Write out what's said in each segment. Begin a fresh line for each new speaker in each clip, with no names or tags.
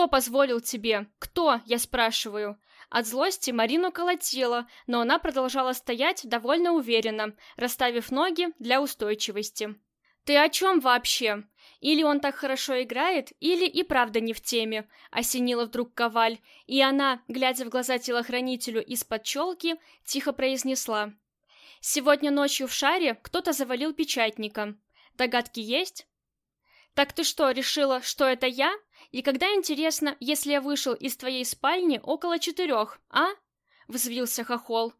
Кто позволил тебе? Кто, я спрашиваю? От злости Марину колотило, но она продолжала стоять довольно уверенно, расставив ноги для устойчивости. «Ты о чем вообще? Или он так хорошо играет, или и правда не в теме», — осенила вдруг Коваль, и она, глядя в глаза телохранителю из-под челки, тихо произнесла. «Сегодня ночью в шаре кто-то завалил печатника. Догадки есть?» «Так ты что, решила, что это я? И когда, интересно, если я вышел из твоей спальни около четырех, а?» — взвился Хохол.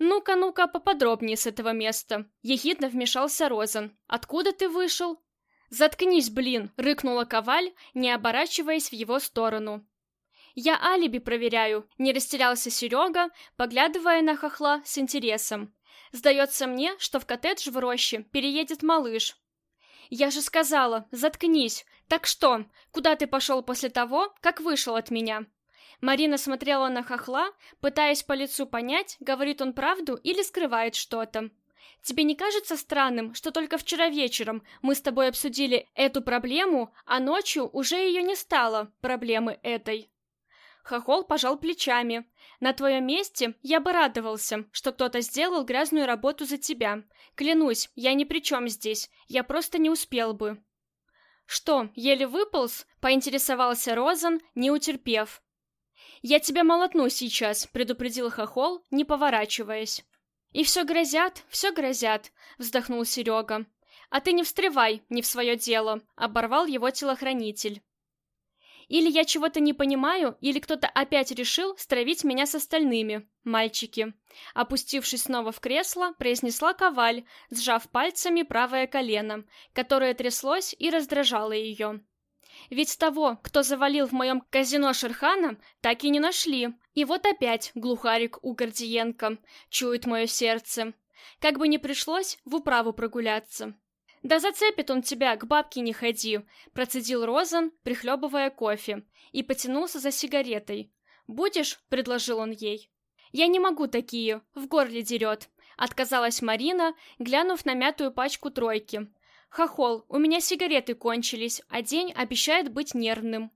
«Ну-ка, ну-ка, поподробнее с этого места». Ехидно вмешался Розан. «Откуда ты вышел?» «Заткнись, блин!» — рыкнула Коваль, не оборачиваясь в его сторону. «Я алиби проверяю», — не растерялся Серега, поглядывая на хохла с интересом. «Сдается мне, что в коттедж в роще переедет малыш». «Я же сказала, заткнись. Так что, куда ты пошел после того, как вышел от меня?» Марина смотрела на хохла, пытаясь по лицу понять, говорит он правду или скрывает что-то. «Тебе не кажется странным, что только вчера вечером мы с тобой обсудили эту проблему, а ночью уже ее не стало, проблемы этой?» Хохол пожал плечами. «На твоем месте я бы радовался, что кто-то сделал грязную работу за тебя. Клянусь, я ни при чем здесь, я просто не успел бы». «Что, еле выполз?» — поинтересовался Розан, не утерпев. «Я тебя молотну сейчас», — предупредил Хохол, не поворачиваясь. «И все грозят, все грозят», — вздохнул Серега. «А ты не встревай, не в свое дело», — оборвал его телохранитель. «Или я чего-то не понимаю, или кто-то опять решил стравить меня с остальными, мальчики». Опустившись снова в кресло, произнесла Коваль, сжав пальцами правое колено, которое тряслось и раздражало ее. Ведь того, кто завалил в моем казино Шерхана, так и не нашли. И вот опять глухарик у Гордиенко. Чует мое сердце. Как бы ни пришлось в управу прогуляться. «Да зацепит он тебя, к бабке не ходи», — процедил Розан, прихлебывая кофе, и потянулся за сигаретой. «Будешь?» — предложил он ей. «Я не могу такие, в горле дерет», — отказалась Марина, глянув на мятую пачку тройки, «Хохол, у меня сигареты кончились, а день обещает быть нервным».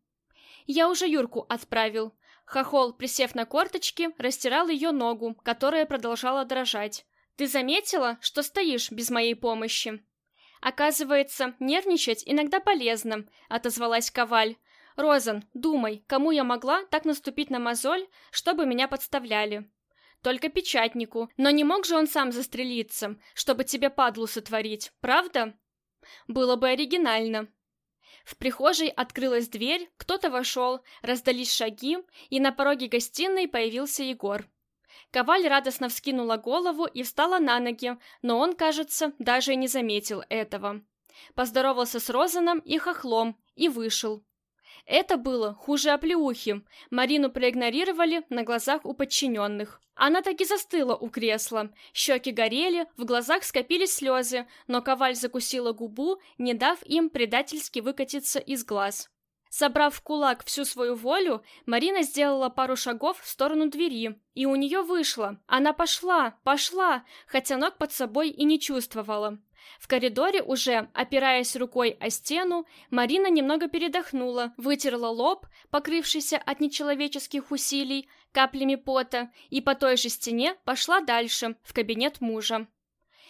«Я уже Юрку отправил». Хохол, присев на корточки, растирал ее ногу, которая продолжала дрожать. «Ты заметила, что стоишь без моей помощи?» «Оказывается, нервничать иногда полезно», — отозвалась Коваль. «Розан, думай, кому я могла так наступить на мозоль, чтобы меня подставляли?» «Только печатнику. Но не мог же он сам застрелиться, чтобы тебе падлу сотворить, правда?» Было бы оригинально. В прихожей открылась дверь, кто-то вошел, раздались шаги, и на пороге гостиной появился Егор. Коваль радостно вскинула голову и встала на ноги, но он, кажется, даже и не заметил этого. Поздоровался с Розаном и Хохлом и вышел. Это было хуже оплеухи. Марину проигнорировали на глазах у подчиненных. Она так и застыла у кресла. Щеки горели, в глазах скопились слезы, но Коваль закусила губу, не дав им предательски выкатиться из глаз. Собрав в кулак всю свою волю, Марина сделала пару шагов в сторону двери, и у нее вышло. Она пошла, пошла, хотя ног под собой и не чувствовала. В коридоре уже, опираясь рукой о стену, Марина немного передохнула, вытерла лоб, покрывшийся от нечеловеческих усилий, каплями пота, и по той же стене пошла дальше, в кабинет мужа.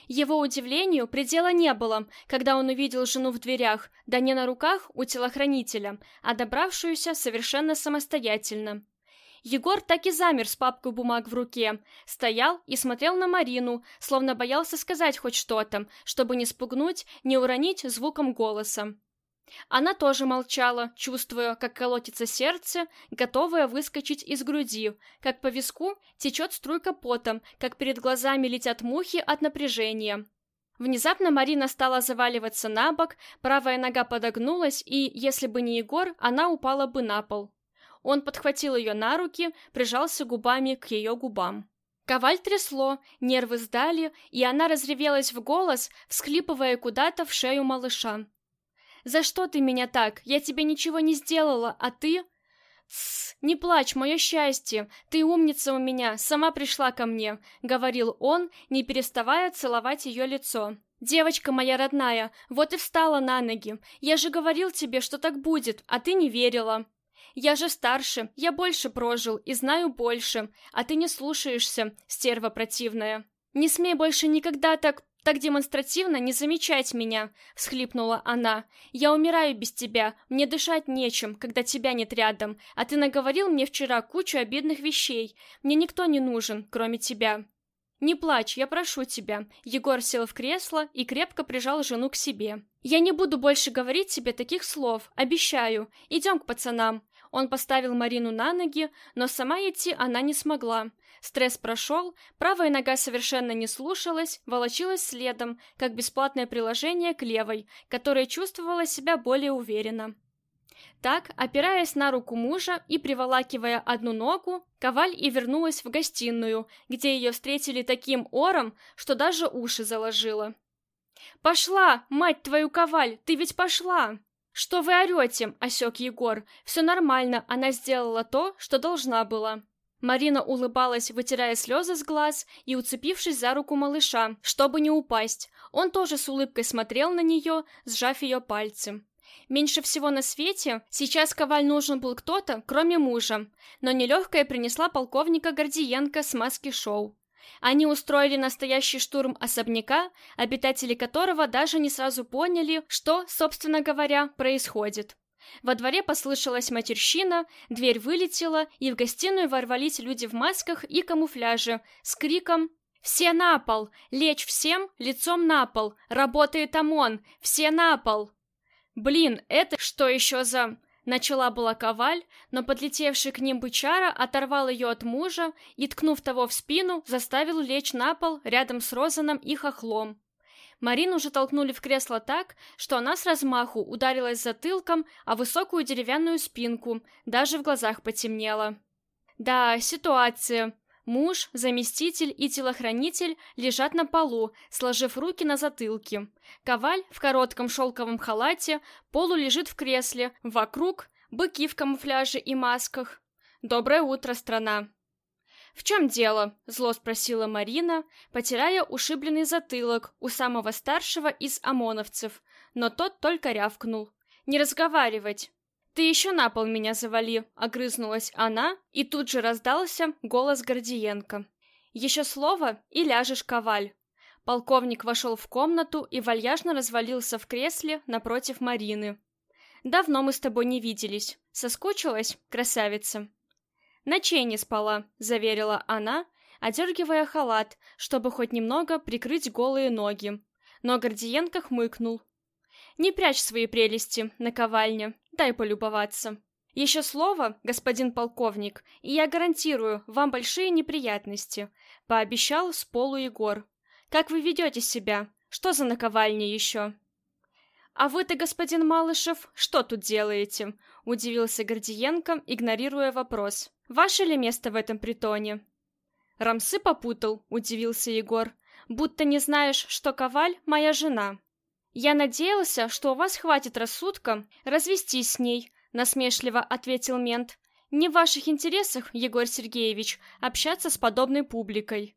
Его удивлению предела не было, когда он увидел жену в дверях, да не на руках у телохранителя, а добравшуюся совершенно самостоятельно. Егор так и замер с папкой бумаг в руке, стоял и смотрел на Марину, словно боялся сказать хоть что-то, чтобы не спугнуть, не уронить звуком голоса. Она тоже молчала, чувствуя, как колотится сердце, готовое выскочить из груди, как по виску течет струйка пота, как перед глазами летят мухи от напряжения. Внезапно Марина стала заваливаться на бок, правая нога подогнулась, и, если бы не Егор, она упала бы на пол. Он подхватил ее на руки, прижался губами к ее губам. Коваль трясло, нервы сдали, и она разревелась в голос, всхлипывая куда-то в шею малыша. «За что ты меня так? Я тебе ничего не сделала, а ты...» «Тссс, не плачь, мое счастье! Ты умница у меня, сама пришла ко мне», — говорил он, не переставая целовать ее лицо. «Девочка моя родная, вот и встала на ноги. Я же говорил тебе, что так будет, а ты не верила». Я же старше, я больше прожил и знаю больше, а ты не слушаешься, стерва противная. Не смей больше никогда так так демонстративно не замечать меня, всхлипнула она. Я умираю без тебя, мне дышать нечем, когда тебя нет рядом, а ты наговорил мне вчера кучу обидных вещей. Мне никто не нужен, кроме тебя. Не плачь, я прошу тебя. Егор сел в кресло и крепко прижал жену к себе. Я не буду больше говорить тебе таких слов, обещаю. Идем к пацанам. Он поставил Марину на ноги, но сама идти она не смогла. Стресс прошел, правая нога совершенно не слушалась, волочилась следом, как бесплатное приложение к левой, которая чувствовала себя более уверенно. Так, опираясь на руку мужа и приволакивая одну ногу, Коваль и вернулась в гостиную, где ее встретили таким ором, что даже уши заложила. «Пошла, мать твою, Коваль, ты ведь пошла!» «Что вы орете?» — осек Егор. «Все нормально, она сделала то, что должна была». Марина улыбалась, вытирая слезы с глаз и уцепившись за руку малыша, чтобы не упасть. Он тоже с улыбкой смотрел на нее, сжав ее пальцы. Меньше всего на свете сейчас Коваль нужен был кто-то, кроме мужа, но нелегкая принесла полковника Гордиенко с маски-шоу. Они устроили настоящий штурм особняка, обитатели которого даже не сразу поняли, что, собственно говоря, происходит. Во дворе послышалась матерщина, дверь вылетела, и в гостиную ворвались люди в масках и камуфляже с криком «Все на пол! Лечь всем лицом на пол! Работает ОМОН! Все на пол!» «Блин, это что еще за...» Начала была коваль, но подлетевший к ним бычара оторвал ее от мужа и, ткнув того в спину, заставил лечь на пол рядом с Розаном и хохлом. Марину уже толкнули в кресло так, что она с размаху ударилась затылком о высокую деревянную спинку, даже в глазах потемнело. Да, ситуация. Муж, заместитель и телохранитель лежат на полу, сложив руки на затылке. Коваль в коротком шелковом халате полу лежит в кресле, вокруг быки в камуфляже и масках. Доброе утро, страна. «В чем дело?» — зло спросила Марина, потирая ушибленный затылок у самого старшего из ОМОНовцев, но тот только рявкнул. «Не разговаривать!» «Ты еще на пол меня завали!» — огрызнулась она, и тут же раздался голос Гордиенко. «Еще слово, и ляжешь, коваль!» Полковник вошел в комнату и вальяжно развалился в кресле напротив Марины. «Давно мы с тобой не виделись. Соскучилась, красавица?» «Ночей не спала», — заверила она, одергивая халат, чтобы хоть немного прикрыть голые ноги. Но Гордиенко хмыкнул. «Не прячь свои прелести, наковальня, дай полюбоваться. Еще слово, господин полковник, и я гарантирую вам большие неприятности», — пообещал с полу Егор. «Как вы ведете себя? Что за наковальня еще?» «А вы-то, господин Малышев, что тут делаете?» — удивился Гордиенко, игнорируя вопрос. «Ваше ли место в этом притоне?» «Рамсы попутал», — удивился Егор. «Будто не знаешь, что Коваль — моя жена». «Я надеялся, что у вас хватит рассудка развестись с ней», — насмешливо ответил мент. «Не в ваших интересах, Егор Сергеевич, общаться с подобной публикой».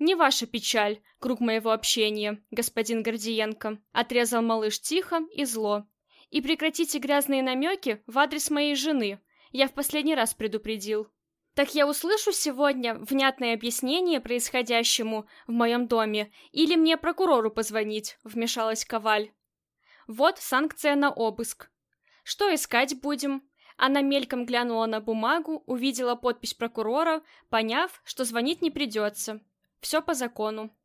«Не ваша печаль, круг моего общения, господин Гордиенко», — отрезал малыш тихо и зло. «И прекратите грязные намеки в адрес моей жены. Я в последний раз предупредил». «Так я услышу сегодня внятное объяснение происходящему в моем доме, или мне прокурору позвонить?» — вмешалась Коваль. «Вот санкция на обыск». «Что искать будем?» Она мельком глянула на бумагу, увидела подпись прокурора, поняв, что звонить не придется. Все по закону.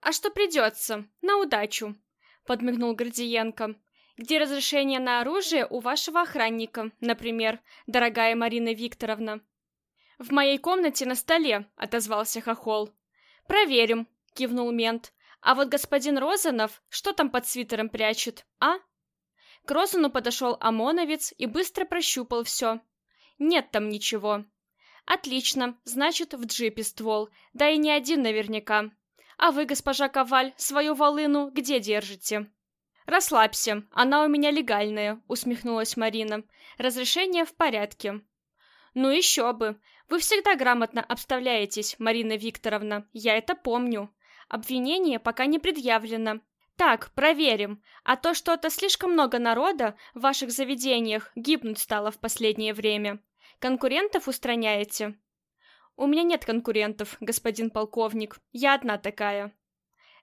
«А что придется? На удачу!» — подмигнул Гордиенко. «Где разрешение на оружие у вашего охранника, например, дорогая Марина Викторовна?» «В моей комнате на столе», — отозвался Хохол. «Проверим», — кивнул мент. «А вот господин Розанов что там под свитером прячет, а?» К Розану подошел ОМОНовец и быстро прощупал все. «Нет там ничего». «Отлично, значит, в джипе ствол, да и не один наверняка. А вы, госпожа Коваль, свою волыну где держите?» «Расслабься, она у меня легальная», — усмехнулась Марина. «Разрешение в порядке». «Ну еще бы. Вы всегда грамотно обставляетесь, Марина Викторовна, я это помню. Обвинение пока не предъявлено. Так, проверим. А то что-то слишком много народа в ваших заведениях гибнуть стало в последнее время. Конкурентов устраняете? У меня нет конкурентов, господин полковник. Я одна такая.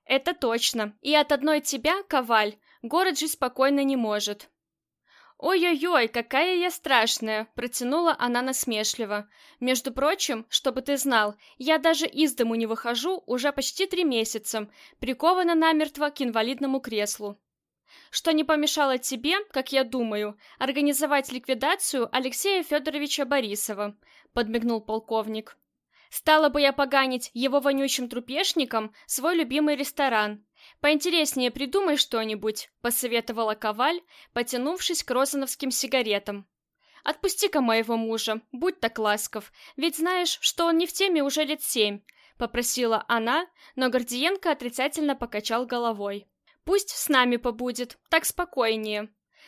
Это точно. И от одной тебя, Коваль, город жить спокойно не может. «Ой-ой-ой, какая я страшная!» — протянула она насмешливо. «Между прочим, чтобы ты знал, я даже из дому не выхожу уже почти три месяца, прикована намертво к инвалидному креслу. Что не помешало тебе, как я думаю, организовать ликвидацию Алексея Федоровича Борисова», — подмигнул полковник. «Стала бы я поганить его вонючим трупешником свой любимый ресторан, «Поинтереснее придумай что-нибудь», — посоветовала Коваль, потянувшись к розановским сигаретам. «Отпусти-ка моего мужа, будь так ласков, ведь знаешь, что он не в теме уже лет семь», — попросила она, но Гордиенко отрицательно покачал головой. «Пусть с нами побудет, так спокойнее».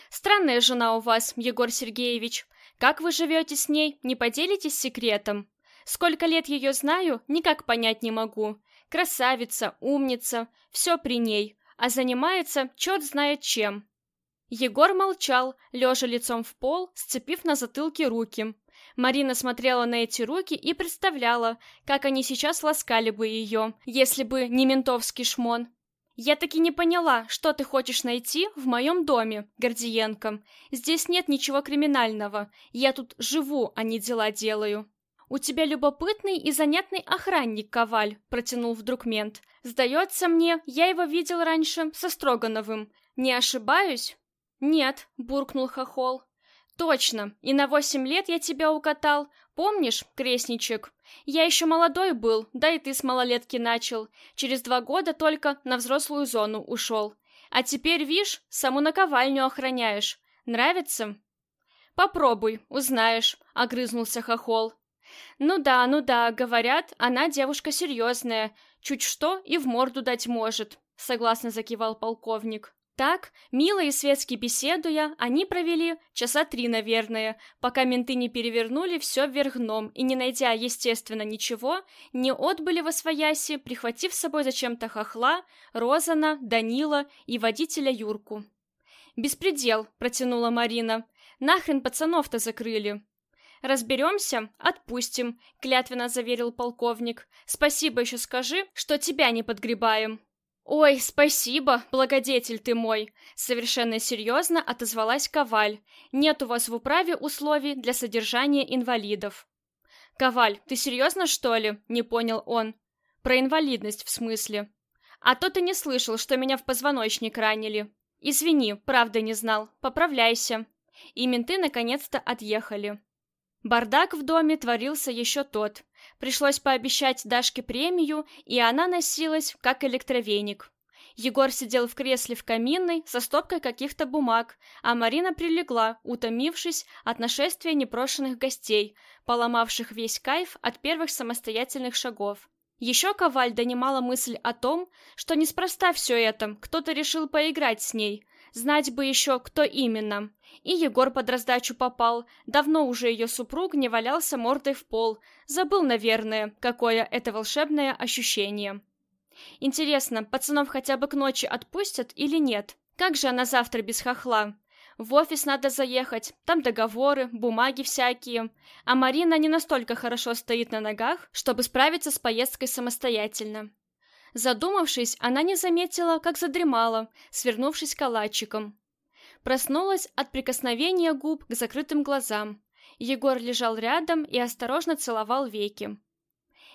«Странная жена у вас, Егор Сергеевич. Как вы живете с ней, не поделитесь секретом?» Сколько лет ее знаю, никак понять не могу. Красавица, умница, все при ней, а занимается черт знает чем. Егор молчал, лежа лицом в пол, сцепив на затылке руки. Марина смотрела на эти руки и представляла, как они сейчас ласкали бы ее, если бы не ментовский шмон. «Я таки не поняла, что ты хочешь найти в моем доме, Гордиенко. Здесь нет ничего криминального. Я тут живу, а не дела делаю». «У тебя любопытный и занятный охранник, Коваль», — протянул вдруг мент. «Сдается мне, я его видел раньше со Строгановым. Не ошибаюсь?» «Нет», — буркнул Хохол. «Точно, и на восемь лет я тебя укатал. Помнишь, крестничек? Я еще молодой был, да и ты с малолетки начал. Через два года только на взрослую зону ушел. А теперь, вишь, саму наковальню охраняешь. Нравится?» «Попробуй, узнаешь», — огрызнулся Хохол. «Ну да, ну да, говорят, она девушка серьезная, чуть что и в морду дать может», — согласно закивал полковник. Так, мило и светски беседуя, они провели часа три, наверное, пока менты не перевернули все вверх дном и, не найдя, естественно, ничего, не отбыли во свояси, прихватив с собой зачем-то хохла, Розана, Данила и водителя Юрку. «Беспредел», — протянула Марина. «Нахрен пацанов-то закрыли?» «Разберемся, отпустим», — клятвенно заверил полковник. «Спасибо еще скажи, что тебя не подгребаем». «Ой, спасибо, благодетель ты мой!» Совершенно серьезно отозвалась Коваль. «Нет у вас в управе условий для содержания инвалидов». «Коваль, ты серьезно, что ли?» — не понял он. «Про инвалидность, в смысле?» «А то ты не слышал, что меня в позвоночник ранили». «Извини, правда не знал. Поправляйся». И менты наконец-то отъехали. Бардак в доме творился еще тот. Пришлось пообещать Дашке премию, и она носилась, как электровеник. Егор сидел в кресле в каминной со стопкой каких-то бумаг, а Марина прилегла, утомившись от нашествия непрошенных гостей, поломавших весь кайф от первых самостоятельных шагов. Еще Коваль донимала мысль о том, что неспроста все это, кто-то решил поиграть с ней, знать бы еще, кто именно. И Егор под раздачу попал. Давно уже ее супруг не валялся мордой в пол. Забыл, наверное, какое это волшебное ощущение. Интересно, пацанов хотя бы к ночи отпустят или нет? Как же она завтра без хохла? В офис надо заехать, там договоры, бумаги всякие. А Марина не настолько хорошо стоит на ногах, чтобы справиться с поездкой самостоятельно. Задумавшись, она не заметила, как задремала, свернувшись калачиком. Проснулась от прикосновения губ к закрытым глазам. Егор лежал рядом и осторожно целовал веки.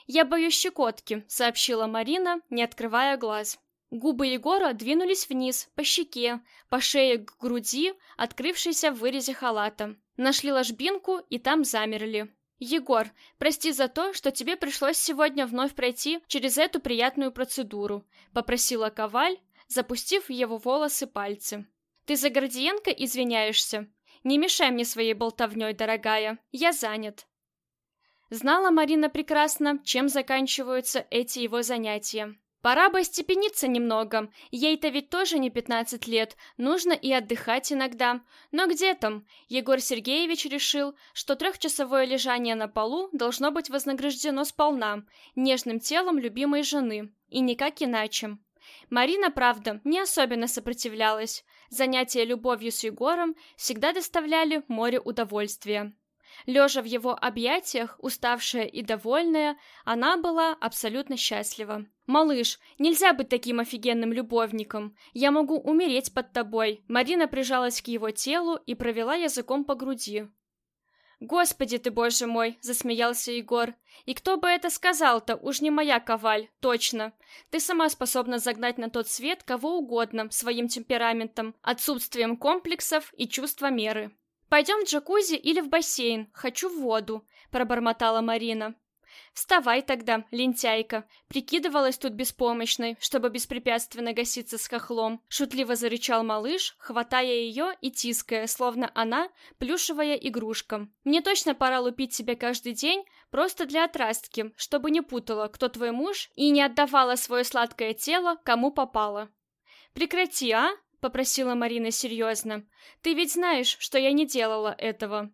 «Я боюсь щекотки», — сообщила Марина, не открывая глаз. Губы Егора двинулись вниз, по щеке, по шее к груди, открывшейся в вырезе халата. Нашли ложбинку и там замерли. «Егор, прости за то, что тебе пришлось сегодня вновь пройти через эту приятную процедуру», — попросила Коваль, запустив в его волосы пальцы. Ты за Гордиенко извиняешься? Не мешай мне своей болтовней, дорогая. Я занят. Знала Марина прекрасно, чем заканчиваются эти его занятия. Пора бы остепениться немного. Ей-то ведь тоже не 15 лет, нужно и отдыхать иногда. Но где там? Егор Сергеевич решил, что трехчасовое лежание на полу должно быть вознаграждено сполна, нежным телом любимой жены, и никак иначе. Марина, правда, не особенно сопротивлялась. Занятия любовью с Егором всегда доставляли море удовольствия. Лежа в его объятиях, уставшая и довольная, она была абсолютно счастлива. «Малыш, нельзя быть таким офигенным любовником. Я могу умереть под тобой». Марина прижалась к его телу и провела языком по груди. «Господи ты, боже мой!» — засмеялся Егор. «И кто бы это сказал-то? Уж не моя коваль, точно. Ты сама способна загнать на тот свет кого угодно своим темпераментом, отсутствием комплексов и чувства меры». «Пойдем в джакузи или в бассейн. Хочу в воду», — пробормотала Марина. «Вставай тогда, лентяйка!» Прикидывалась тут беспомощной, чтобы беспрепятственно гаситься с хохлом. Шутливо зарычал малыш, хватая ее и тиская, словно она плюшевая игрушка. «Мне точно пора лупить тебя каждый день, просто для отрастки, чтобы не путала, кто твой муж, и не отдавала свое сладкое тело, кому попало». «Прекрати, а?» — попросила Марина серьезно. «Ты ведь знаешь, что я не делала этого».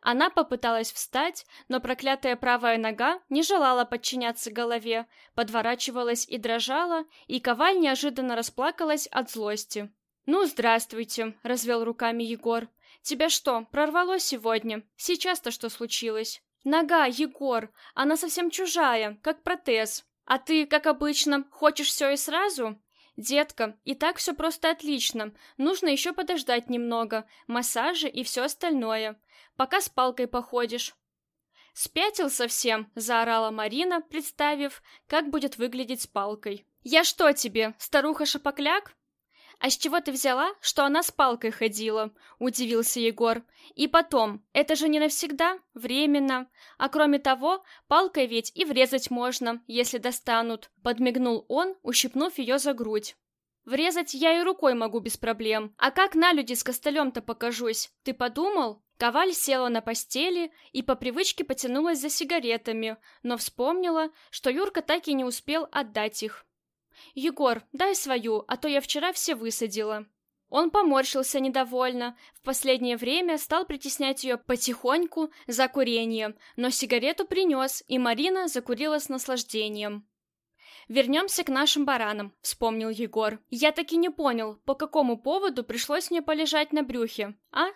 Она попыталась встать, но проклятая правая нога не желала подчиняться голове, подворачивалась и дрожала, и Коваль неожиданно расплакалась от злости. «Ну, здравствуйте», — развел руками Егор. «Тебя что, прорвало сегодня? Сейчас-то что случилось?» «Нога, Егор, она совсем чужая, как протез. А ты, как обычно, хочешь все и сразу?» «Детка, и так все просто отлично. Нужно еще подождать немного, массажи и все остальное. Пока с палкой походишь». «Спятил совсем!» — заорала Марина, представив, как будет выглядеть с палкой. «Я что тебе, старуха-шапокляк?» «А с чего ты взяла, что она с палкой ходила?» — удивился Егор. «И потом, это же не навсегда, временно. А кроме того, палкой ведь и врезать можно, если достанут», — подмигнул он, ущипнув ее за грудь. «Врезать я и рукой могу без проблем. А как на люди с костылем-то покажусь? Ты подумал?» Коваль села на постели и по привычке потянулась за сигаретами, но вспомнила, что Юрка так и не успел отдать их. «Егор, дай свою, а то я вчера все высадила». Он поморщился недовольно, в последнее время стал притеснять ее потихоньку за курением, но сигарету принес, и Марина закурила с наслаждением. «Вернемся к нашим баранам», — вспомнил Егор. «Я таки не понял, по какому поводу пришлось мне полежать на брюхе, а?»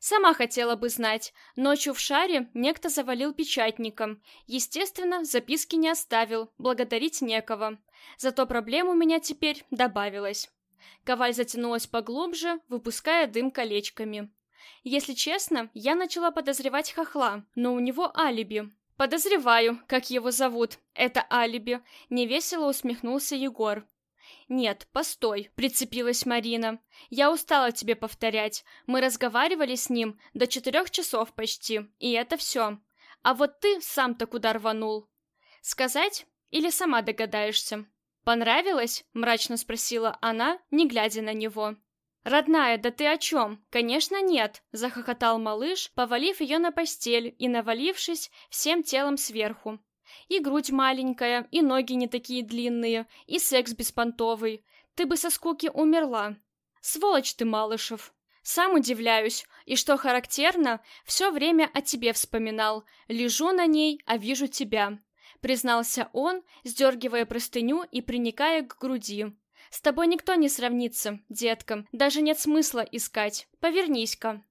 Сама хотела бы знать. Ночью в шаре некто завалил печатником. Естественно, записки не оставил, благодарить некого. Зато проблем у меня теперь добавилось. Коваль затянулась поглубже, выпуская дым колечками. Если честно, я начала подозревать хохла, но у него алиби. Подозреваю, как его зовут. Это алиби. Невесело усмехнулся Егор. «Нет, постой», — прицепилась Марина. «Я устала тебе повторять. Мы разговаривали с ним до четырех часов почти, и это все. А вот ты сам-то куда рванул? Сказать или сама догадаешься?» «Понравилось?» — мрачно спросила она, не глядя на него. «Родная, да ты о чем? Конечно, нет!» — захохотал малыш, повалив ее на постель и навалившись всем телом сверху. И грудь маленькая, и ноги не такие длинные, и секс беспонтовый. Ты бы со скуки умерла. Сволочь ты, Малышев. Сам удивляюсь, и что характерно, все время о тебе вспоминал. Лежу на ней, а вижу тебя. Признался он, сдергивая простыню и приникая к груди. С тобой никто не сравнится, детка, даже нет смысла искать. Повернись-ка.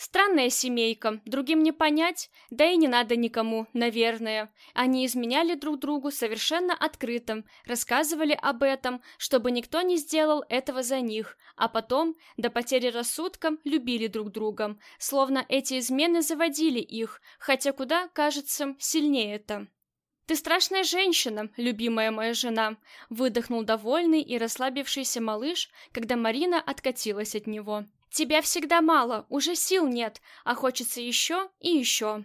Странная семейка, другим не понять, да и не надо никому, наверное. Они изменяли друг другу совершенно открыто, рассказывали об этом, чтобы никто не сделал этого за них, а потом, до потери рассудка, любили друг друга, словно эти измены заводили их, хотя куда, кажется, сильнее это. «Ты страшная женщина, любимая моя жена», — выдохнул довольный и расслабившийся малыш, когда Марина откатилась от него. Тебя всегда мало, уже сил нет, а хочется еще и еще.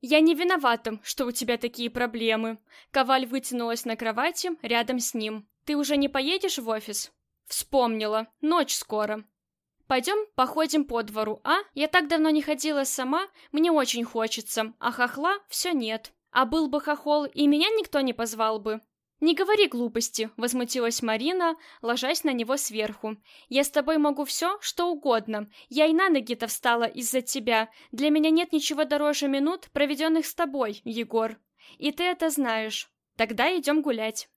Я не виновата, что у тебя такие проблемы. Коваль вытянулась на кровати рядом с ним. Ты уже не поедешь в офис? Вспомнила. Ночь скоро. Пойдем походим по двору, а? Я так давно не ходила сама, мне очень хочется, а хохла все нет. А был бы хохол, и меня никто не позвал бы. «Не говори глупости», — возмутилась Марина, ложась на него сверху. «Я с тобой могу все, что угодно. Я и на ноги-то встала из-за тебя. Для меня нет ничего дороже минут, проведенных с тобой, Егор. И ты это знаешь. Тогда идем гулять».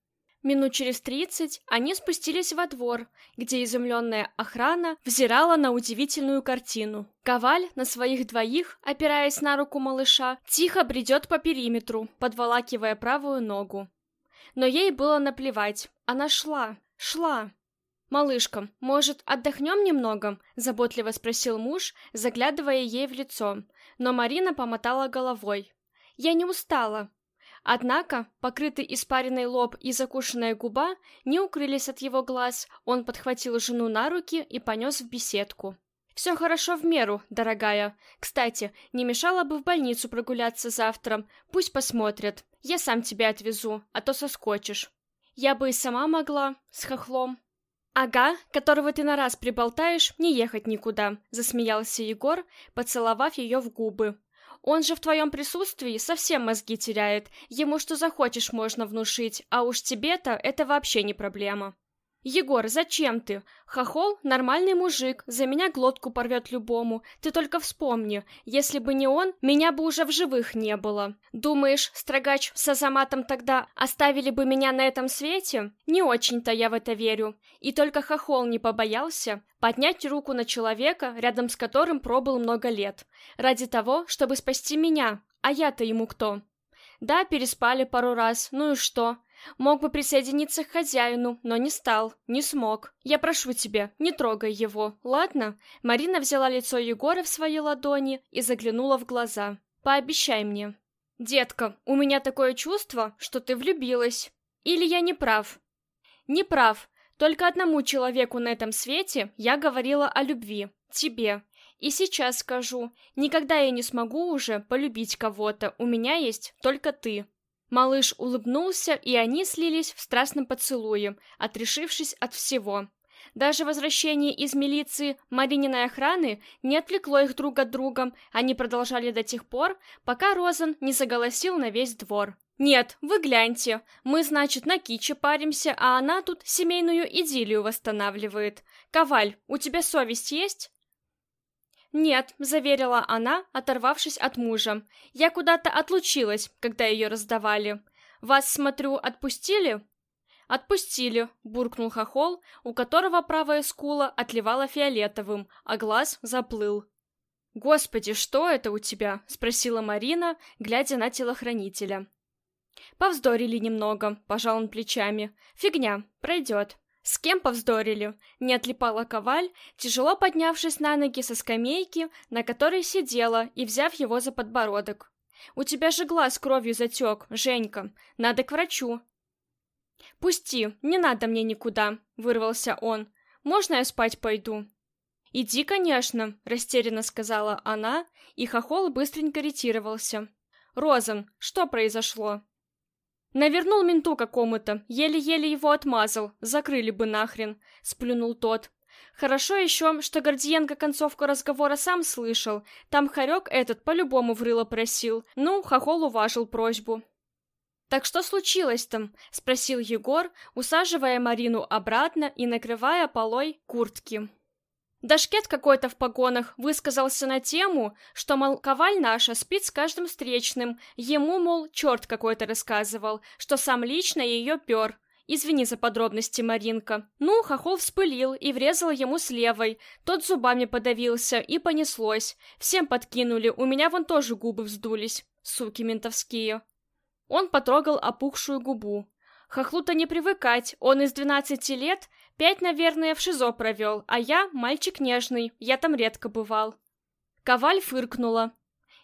Минут через тридцать они спустились во двор, где изумленная охрана взирала на удивительную картину. Коваль на своих двоих, опираясь на руку малыша, тихо бредет по периметру, подволакивая правую ногу. Но ей было наплевать, она шла, шла. «Малышка, может, отдохнем немного?» — заботливо спросил муж, заглядывая ей в лицо. Но Марина помотала головой. «Я не устала». Однако, покрытый испаренный лоб и закушенная губа не укрылись от его глаз, он подхватил жену на руки и понес в беседку. «Все хорошо в меру, дорогая. Кстати, не мешало бы в больницу прогуляться завтра. Пусть посмотрят. Я сам тебя отвезу, а то соскочишь». «Я бы и сама могла, с хохлом», «Ага, которого ты на раз приболтаешь, не ехать никуда», — засмеялся Егор, поцеловав ее в губы. «Он же в твоем присутствии совсем мозги теряет, ему что захочешь можно внушить, а уж тебе-то это вообще не проблема». «Егор, зачем ты? Хохол — нормальный мужик, за меня глотку порвет любому. Ты только вспомни, если бы не он, меня бы уже в живых не было. Думаешь, строгач с Азаматом тогда оставили бы меня на этом свете? Не очень-то я в это верю. И только Хохол не побоялся поднять руку на человека, рядом с которым пробыл много лет, ради того, чтобы спасти меня, а я-то ему кто?» Да, переспали пару раз, ну и что? Мог бы присоединиться к хозяину, но не стал, не смог. Я прошу тебя, не трогай его, ладно? Марина взяла лицо Егора в свои ладони и заглянула в глаза. Пообещай мне. Детка, у меня такое чувство, что ты влюбилась. Или я не прав? Не прав. Только одному человеку на этом свете я говорила о любви. Тебе. И сейчас скажу, никогда я не смогу уже полюбить кого-то, у меня есть только ты. Малыш улыбнулся, и они слились в страстном поцелуе, отрешившись от всего. Даже возвращение из милиции Марининой охраны не отвлекло их друг от друга, они продолжали до тех пор, пока Розен не заголосил на весь двор. «Нет, вы гляньте, мы, значит, на киче паримся, а она тут семейную идиллию восстанавливает. Коваль, у тебя совесть есть?» «Нет», — заверила она, оторвавшись от мужа. «Я куда-то отлучилась, когда ее раздавали. Вас, смотрю, отпустили?» «Отпустили», — буркнул хохол, у которого правая скула отливала фиолетовым, а глаз заплыл. «Господи, что это у тебя?» — спросила Марина, глядя на телохранителя. «Повздорили немного», — пожал он плечами. «Фигня, пройдет». С кем повздорили? Не отлипала коваль, тяжело поднявшись на ноги со скамейки, на которой сидела, и взяв его за подбородок. «У тебя же глаз кровью затек, Женька. Надо к врачу». «Пусти, не надо мне никуда», — вырвался он. «Можно я спать пойду?» «Иди, конечно», — растерянно сказала она, и хохол быстренько ретировался. «Розан, что произошло?» Навернул менту какому-то, еле-еле его отмазал, закрыли бы нахрен, сплюнул тот. Хорошо еще, что Гордиенко концовку разговора сам слышал, там хорек этот по-любому в рыло просил, ну, хохол уважил просьбу. «Так что случилось там?» — спросил Егор, усаживая Марину обратно и накрывая полой куртки. Дашкет какой-то в погонах высказался на тему, что, мол, коваль наша спит с каждым встречным, ему, мол, черт какой-то рассказывал, что сам лично ее пер. Извини за подробности, Маринка. Ну, хохол вспылил и врезал ему с левой. Тот зубами подавился, и понеслось. Всем подкинули, у меня вон тоже губы вздулись. Суки ментовские. Он потрогал опухшую губу. Хохлу-то не привыкать, он из двенадцати лет Пять, наверное, в ШИЗО провел, а я мальчик нежный, я там редко бывал. Коваль фыркнула.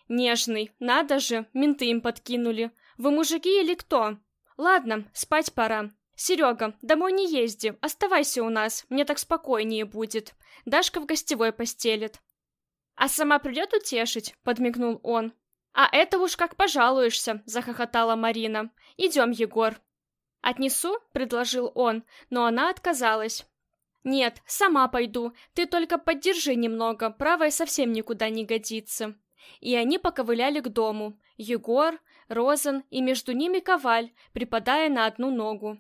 Нежный, надо же, менты им подкинули. Вы мужики или кто? Ладно, спать пора. Серега, домой не езди, оставайся у нас, мне так спокойнее будет. Дашка в гостевой постелит. А сама придет утешить, подмигнул он. А это уж как пожалуешься, захохотала Марина. Идем, Егор. «Отнесу?» — предложил он, но она отказалась. «Нет, сама пойду, ты только поддержи немного, правая совсем никуда не годится». И они поковыляли к дому. Егор, Розен и между ними Коваль, припадая на одну ногу.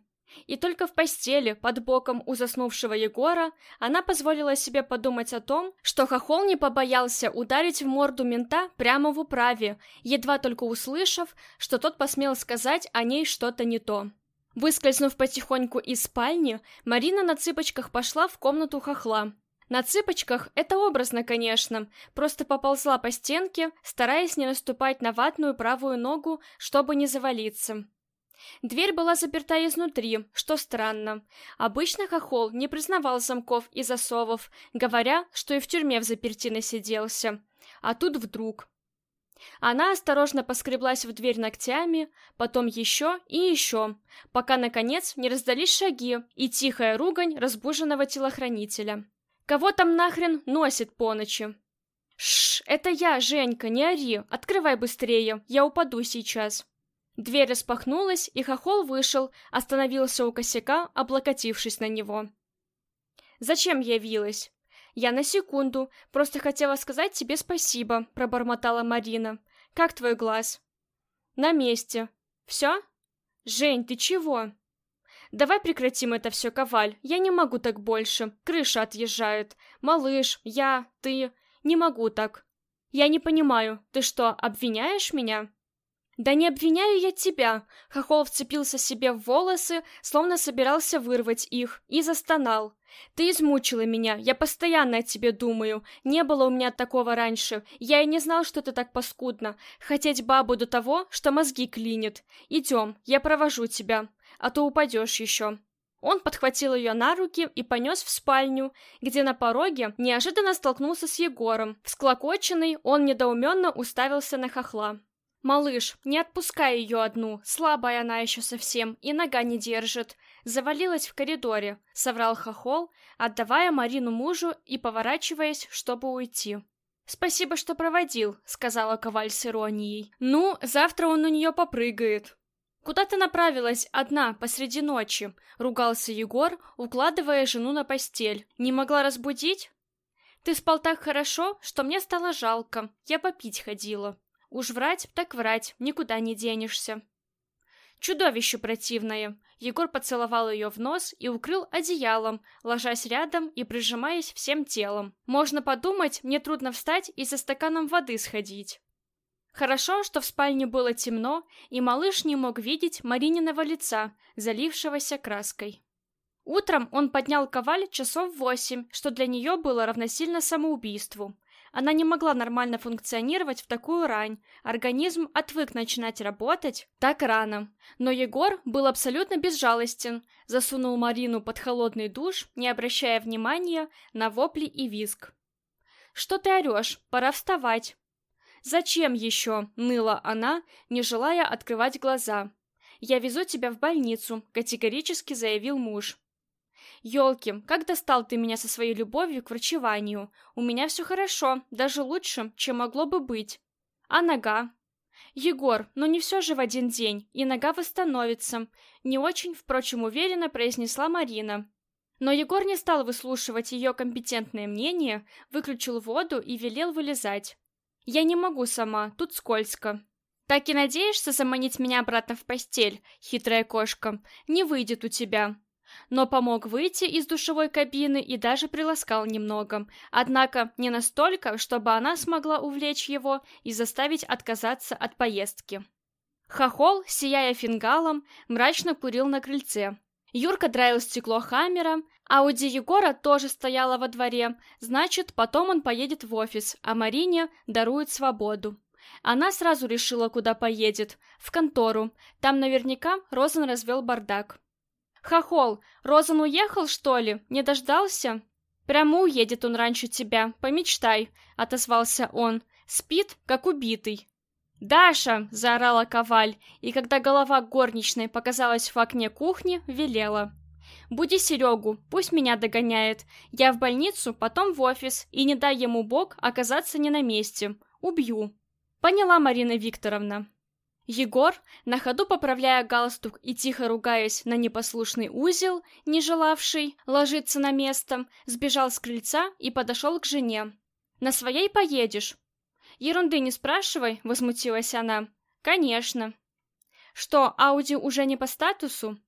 И только в постели, под боком у заснувшего Егора, она позволила себе подумать о том, что Хохол не побоялся ударить в морду мента прямо в управе, едва только услышав, что тот посмел сказать о ней что-то не то. Выскользнув потихоньку из спальни, Марина на цыпочках пошла в комнату хохла. На цыпочках это образно, конечно, просто поползла по стенке, стараясь не наступать на ватную правую ногу, чтобы не завалиться. Дверь была заперта изнутри, что странно. Обычно хохол не признавал замков и засовов, говоря, что и в тюрьме в заперти насиделся. А тут вдруг... Она осторожно поскреблась в дверь ногтями, потом еще и еще, пока, наконец, не раздались шаги и тихая ругань разбуженного телохранителя. «Кого там нахрен носит по ночи?» «Шш, это я, Женька, не ори, открывай быстрее, я упаду сейчас». Дверь распахнулась, и хохол вышел, остановился у косяка, облокотившись на него. «Зачем явилась?» «Я на секунду. Просто хотела сказать тебе спасибо», — пробормотала Марина. «Как твой глаз?» «На месте. Все?» «Жень, ты чего?» «Давай прекратим это все, Коваль. Я не могу так больше. Крыша отъезжает. Малыш, я, ты. Не могу так. Я не понимаю, ты что, обвиняешь меня?» «Да не обвиняю я тебя!» Хохол вцепился себе в волосы, словно собирался вырвать их, и застонал. «Ты измучила меня, я постоянно о тебе думаю. Не было у меня такого раньше. Я и не знал, что ты так паскудно. Хотеть бабу до того, что мозги клинит. Идем, я провожу тебя, а то упадешь еще». Он подхватил ее на руки и понес в спальню, где на пороге неожиданно столкнулся с Егором. Всклокоченный, он недоуменно уставился на хохла. «Малыш, не отпускай ее одну, слабая она еще совсем, и нога не держит. Завалилась в коридоре», — соврал Хохол, отдавая Марину мужу и поворачиваясь, чтобы уйти. «Спасибо, что проводил», — сказала Коваль с иронией. «Ну, завтра он у нее попрыгает». «Куда ты направилась одна посреди ночи?» — ругался Егор, укладывая жену на постель. «Не могла разбудить?» «Ты спал так хорошо, что мне стало жалко. Я попить ходила». Уж врать, так врать, никуда не денешься. Чудовище противное. Егор поцеловал ее в нос и укрыл одеялом, ложась рядом и прижимаясь всем телом. Можно подумать, мне трудно встать и за стаканом воды сходить. Хорошо, что в спальне было темно, и малыш не мог видеть Марининого лица, залившегося краской. Утром он поднял коваль часов восемь, что для нее было равносильно самоубийству. Она не могла нормально функционировать в такую рань. Организм отвык начинать работать так рано. Но Егор был абсолютно безжалостен. Засунул Марину под холодный душ, не обращая внимания на вопли и визг. «Что ты орешь? Пора вставать!» «Зачем еще?» — ныла она, не желая открывать глаза. «Я везу тебя в больницу», — категорически заявил муж. «Елки, как достал ты меня со своей любовью к врачеванию? У меня все хорошо, даже лучше, чем могло бы быть. А нога?» «Егор, но не все же в один день, и нога восстановится», не очень, впрочем, уверенно произнесла Марина. Но Егор не стал выслушивать ее компетентное мнение, выключил воду и велел вылезать. «Я не могу сама, тут скользко». «Так и надеешься заманить меня обратно в постель, хитрая кошка? Не выйдет у тебя но помог выйти из душевой кабины и даже приласкал немного, однако не настолько, чтобы она смогла увлечь его и заставить отказаться от поездки. Хохол, сияя фингалом, мрачно курил на крыльце. Юрка драил стекло Хаммера, Ауди Егора тоже стояла во дворе, значит, потом он поедет в офис, а Марине дарует свободу. Она сразу решила, куда поедет. В контору. Там наверняка Розен развел бардак. «Хохол, Розан уехал, что ли? Не дождался?» «Прямо уедет он раньше тебя, помечтай», — отозвался он. «Спит, как убитый». «Даша!» — заорала Коваль, и когда голова горничной показалась в окне кухни, велела. «Буди Серегу, пусть меня догоняет. Я в больницу, потом в офис, и не дай ему бог оказаться не на месте. Убью». Поняла Марина Викторовна. Егор, на ходу поправляя галстук и тихо ругаясь на непослушный узел, не желавший ложиться на место, сбежал с крыльца и подошел к жене. «На своей поедешь?» «Ерунды не спрашивай», — возмутилась она. «Конечно». «Что, Ауди уже не по статусу?»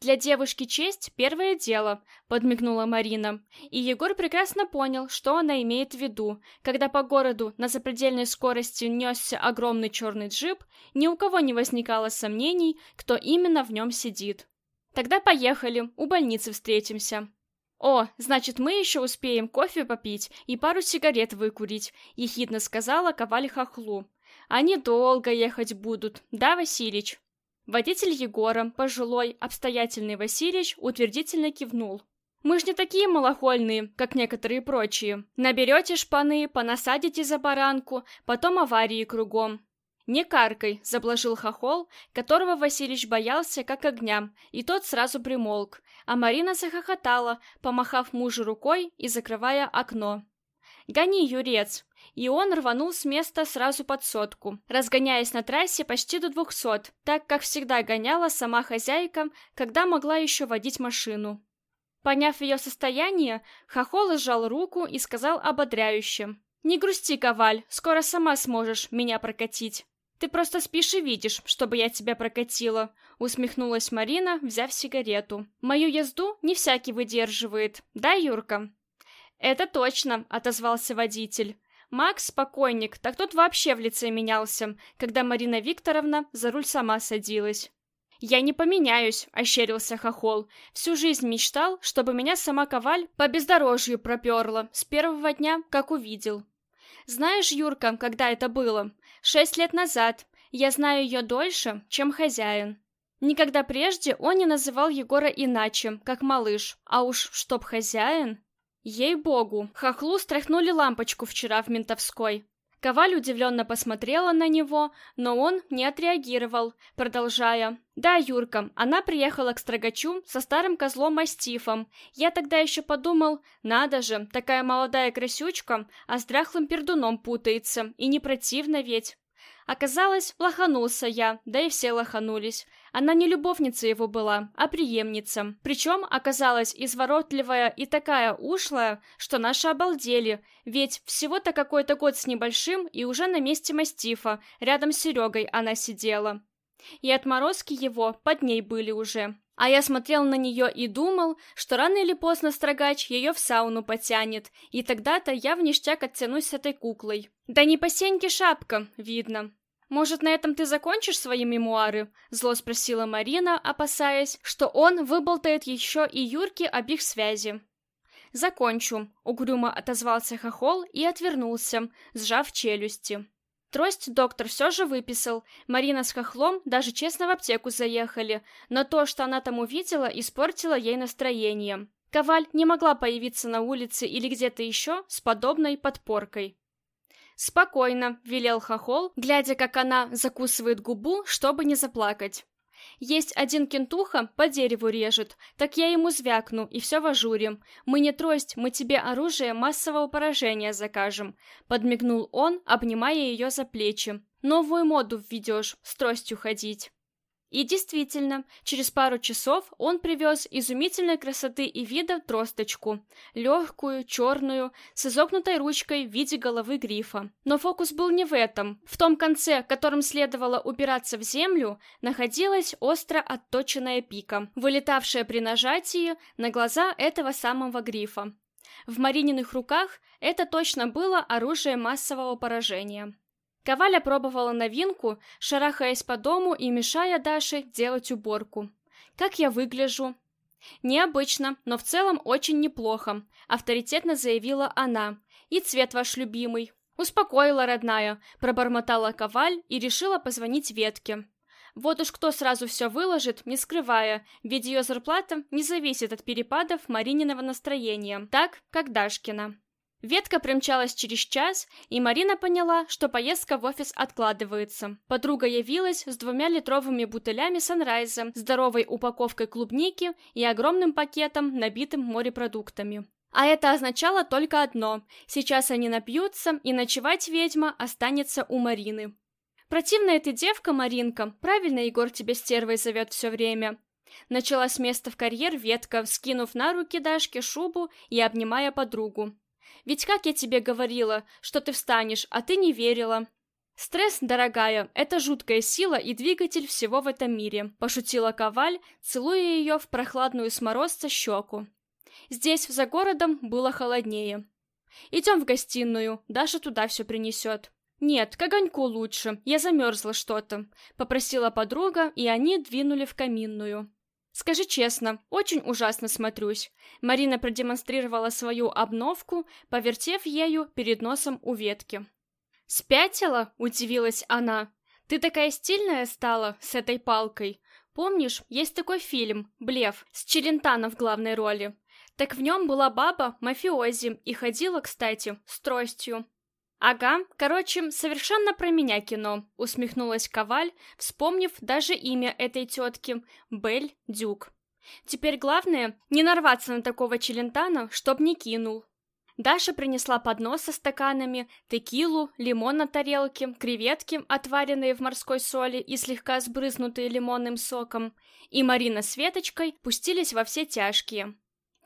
Для девушки честь — первое дело», — подмигнула Марина. И Егор прекрасно понял, что она имеет в виду. Когда по городу на запредельной скорости несся огромный черный джип, ни у кого не возникало сомнений, кто именно в нем сидит. «Тогда поехали, у больницы встретимся». «О, значит, мы еще успеем кофе попить и пару сигарет выкурить», — ехидно сказала Коваль Хохлу. «Они долго ехать будут, да, Василич?» Водитель Егора, пожилой, обстоятельный Васильевич, утвердительно кивнул. «Мы ж не такие малохольные, как некоторые прочие. Наберете шпаны, понасадите за баранку, потом аварии кругом». «Не каркай», — заблажил хохол, которого Васильевич боялся, как огня, и тот сразу примолк, а Марина захохотала, помахав мужу рукой и закрывая окно. «Гони, Юрец!» И он рванул с места сразу под сотку, разгоняясь на трассе почти до двухсот, так как всегда гоняла сама хозяйка, когда могла еще водить машину. Поняв ее состояние, Хохол сжал руку и сказал ободряюще. «Не грусти, Коваль, скоро сама сможешь меня прокатить». «Ты просто спишь и видишь, чтобы я тебя прокатила», — усмехнулась Марина, взяв сигарету. «Мою езду не всякий выдерживает, да, Юрка?» «Это точно», — отозвался водитель. Макс, спокойник, так тот вообще в лице менялся, когда Марина Викторовна за руль сама садилась. «Я не поменяюсь», — ощерился Хохол. «Всю жизнь мечтал, чтобы меня сама Коваль по бездорожью проперла, с первого дня, как увидел». «Знаешь, Юрка, когда это было? Шесть лет назад. Я знаю ее дольше, чем хозяин». Никогда прежде он не называл Егора иначе, как малыш, а уж чтоб хозяин... Ей-богу, хохлу стряхнули лампочку вчера в ментовской. Коваль удивленно посмотрела на него, но он не отреагировал, продолжая. «Да, Юрка, она приехала к строгачу со старым козлом-мастифом. Я тогда еще подумал, надо же, такая молодая красючка, а с дряхлым пердуном путается, и не противно ведь». Оказалось, лоханулся я, да и все лоханулись. Она не любовница его была, а преемница. Причем оказалась изворотливая и такая ушлая, что наши обалдели, ведь всего-то какой-то год с небольшим и уже на месте мастифа, рядом с Серегой она сидела. И отморозки его под ней были уже. А я смотрел на нее и думал, что рано или поздно строгач ее в сауну потянет, и тогда-то я в ништяк оттянусь с этой куклой. Да не по сеньке шапка, видно. «Может, на этом ты закончишь свои мемуары?» — зло спросила Марина, опасаясь, что он выболтает еще и Юрке об их связи. «Закончу», — угрюмо отозвался Хохол и отвернулся, сжав челюсти. Трость доктор все же выписал. Марина с Хохлом даже честно в аптеку заехали, но то, что она там увидела, испортило ей настроение. Коваль не могла появиться на улице или где-то еще с подобной подпоркой. «Спокойно», — велел Хохол, глядя, как она закусывает губу, чтобы не заплакать. «Есть один кентуха, по дереву режет, так я ему звякну, и все в ажуре. Мы не трость, мы тебе оружие массового поражения закажем», — подмигнул он, обнимая ее за плечи. «Новую моду введешь, с тростью ходить». И действительно, через пару часов он привез изумительной красоты и вида тросточку, легкую, черную, с изогнутой ручкой в виде головы грифа. Но фокус был не в этом. В том конце, которым следовало упираться в землю, находилась остро отточенная пика, вылетавшая при нажатии на глаза этого самого грифа. В Марининых руках это точно было оружие массового поражения. Коваля пробовала новинку, шарахаясь по дому и мешая Даше делать уборку. «Как я выгляжу?» «Необычно, но в целом очень неплохо», — авторитетно заявила она. «И цвет ваш любимый». «Успокоила, родная», — пробормотала Коваль и решила позвонить Ветке. Вот уж кто сразу все выложит, не скрывая, ведь ее зарплата не зависит от перепадов Марининого настроения, так, как Дашкина. Ветка примчалась через час, и Марина поняла, что поездка в офис откладывается. Подруга явилась с двумя литровыми бутылями Санрайза, здоровой упаковкой клубники и огромным пакетом, набитым морепродуктами. А это означало только одно – сейчас они напьются, и ночевать ведьма останется у Марины. «Противная ты девка, Маринка, правильно Егор тебя стервой зовет все время», Начала с места в карьер ветка, скинув на руки Дашке шубу и обнимая подругу. Ведь как я тебе говорила, что ты встанешь, а ты не верила. «Стресс, дорогая, это жуткая сила и двигатель всего в этом мире», — пошутила Коваль, целуя ее в прохладную сморозца щеку. Здесь, за городом, было холоднее. «Идем в гостиную, Даша туда все принесет». «Нет, к огоньку лучше, я замерзла что-то», — попросила подруга, и они двинули в каминную. «Скажи честно, очень ужасно смотрюсь». Марина продемонстрировала свою обновку, повертев ею перед носом у ветки. «Спятила?» — удивилась она. «Ты такая стильная стала с этой палкой. Помнишь, есть такой фильм «Блеф» с Челентано в главной роли? Так в нем была баба мафиози и ходила, кстати, с тростью». «Ага, короче, совершенно про меня кино», — усмехнулась Коваль, вспомнив даже имя этой тетки — Бель Дюк. «Теперь главное — не нарваться на такого челентана, чтоб не кинул». Даша принесла поднос со стаканами, текилу, лимон на тарелке, креветки, отваренные в морской соли и слегка сбрызнутые лимонным соком, и Марина с Веточкой пустились во все тяжкие.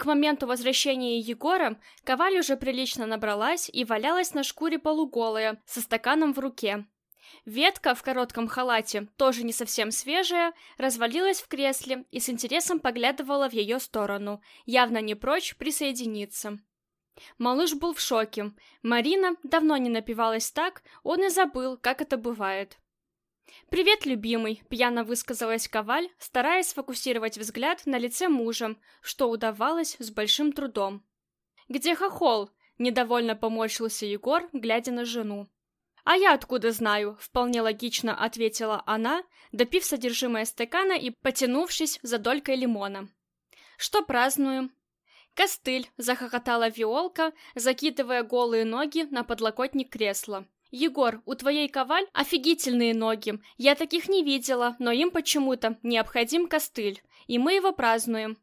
К моменту возвращения Егора Коваль уже прилично набралась и валялась на шкуре полуголая, со стаканом в руке. Ветка в коротком халате, тоже не совсем свежая, развалилась в кресле и с интересом поглядывала в ее сторону, явно не прочь присоединиться. Малыш был в шоке. Марина давно не напивалась так, он и забыл, как это бывает. «Привет, любимый», — пьяно высказалась Коваль, стараясь сфокусировать взгляд на лице мужа, что удавалось с большим трудом. «Где хохол?» — недовольно поморщился Егор, глядя на жену. «А я откуда знаю?» — вполне логично ответила она, допив содержимое стакана и потянувшись за долькой лимона. «Что празднуем?» «Костыль!» — захохотала Виолка, закидывая голые ноги на подлокотник кресла. «Егор, у твоей коваль офигительные ноги. Я таких не видела, но им почему-то необходим костыль, и мы его празднуем».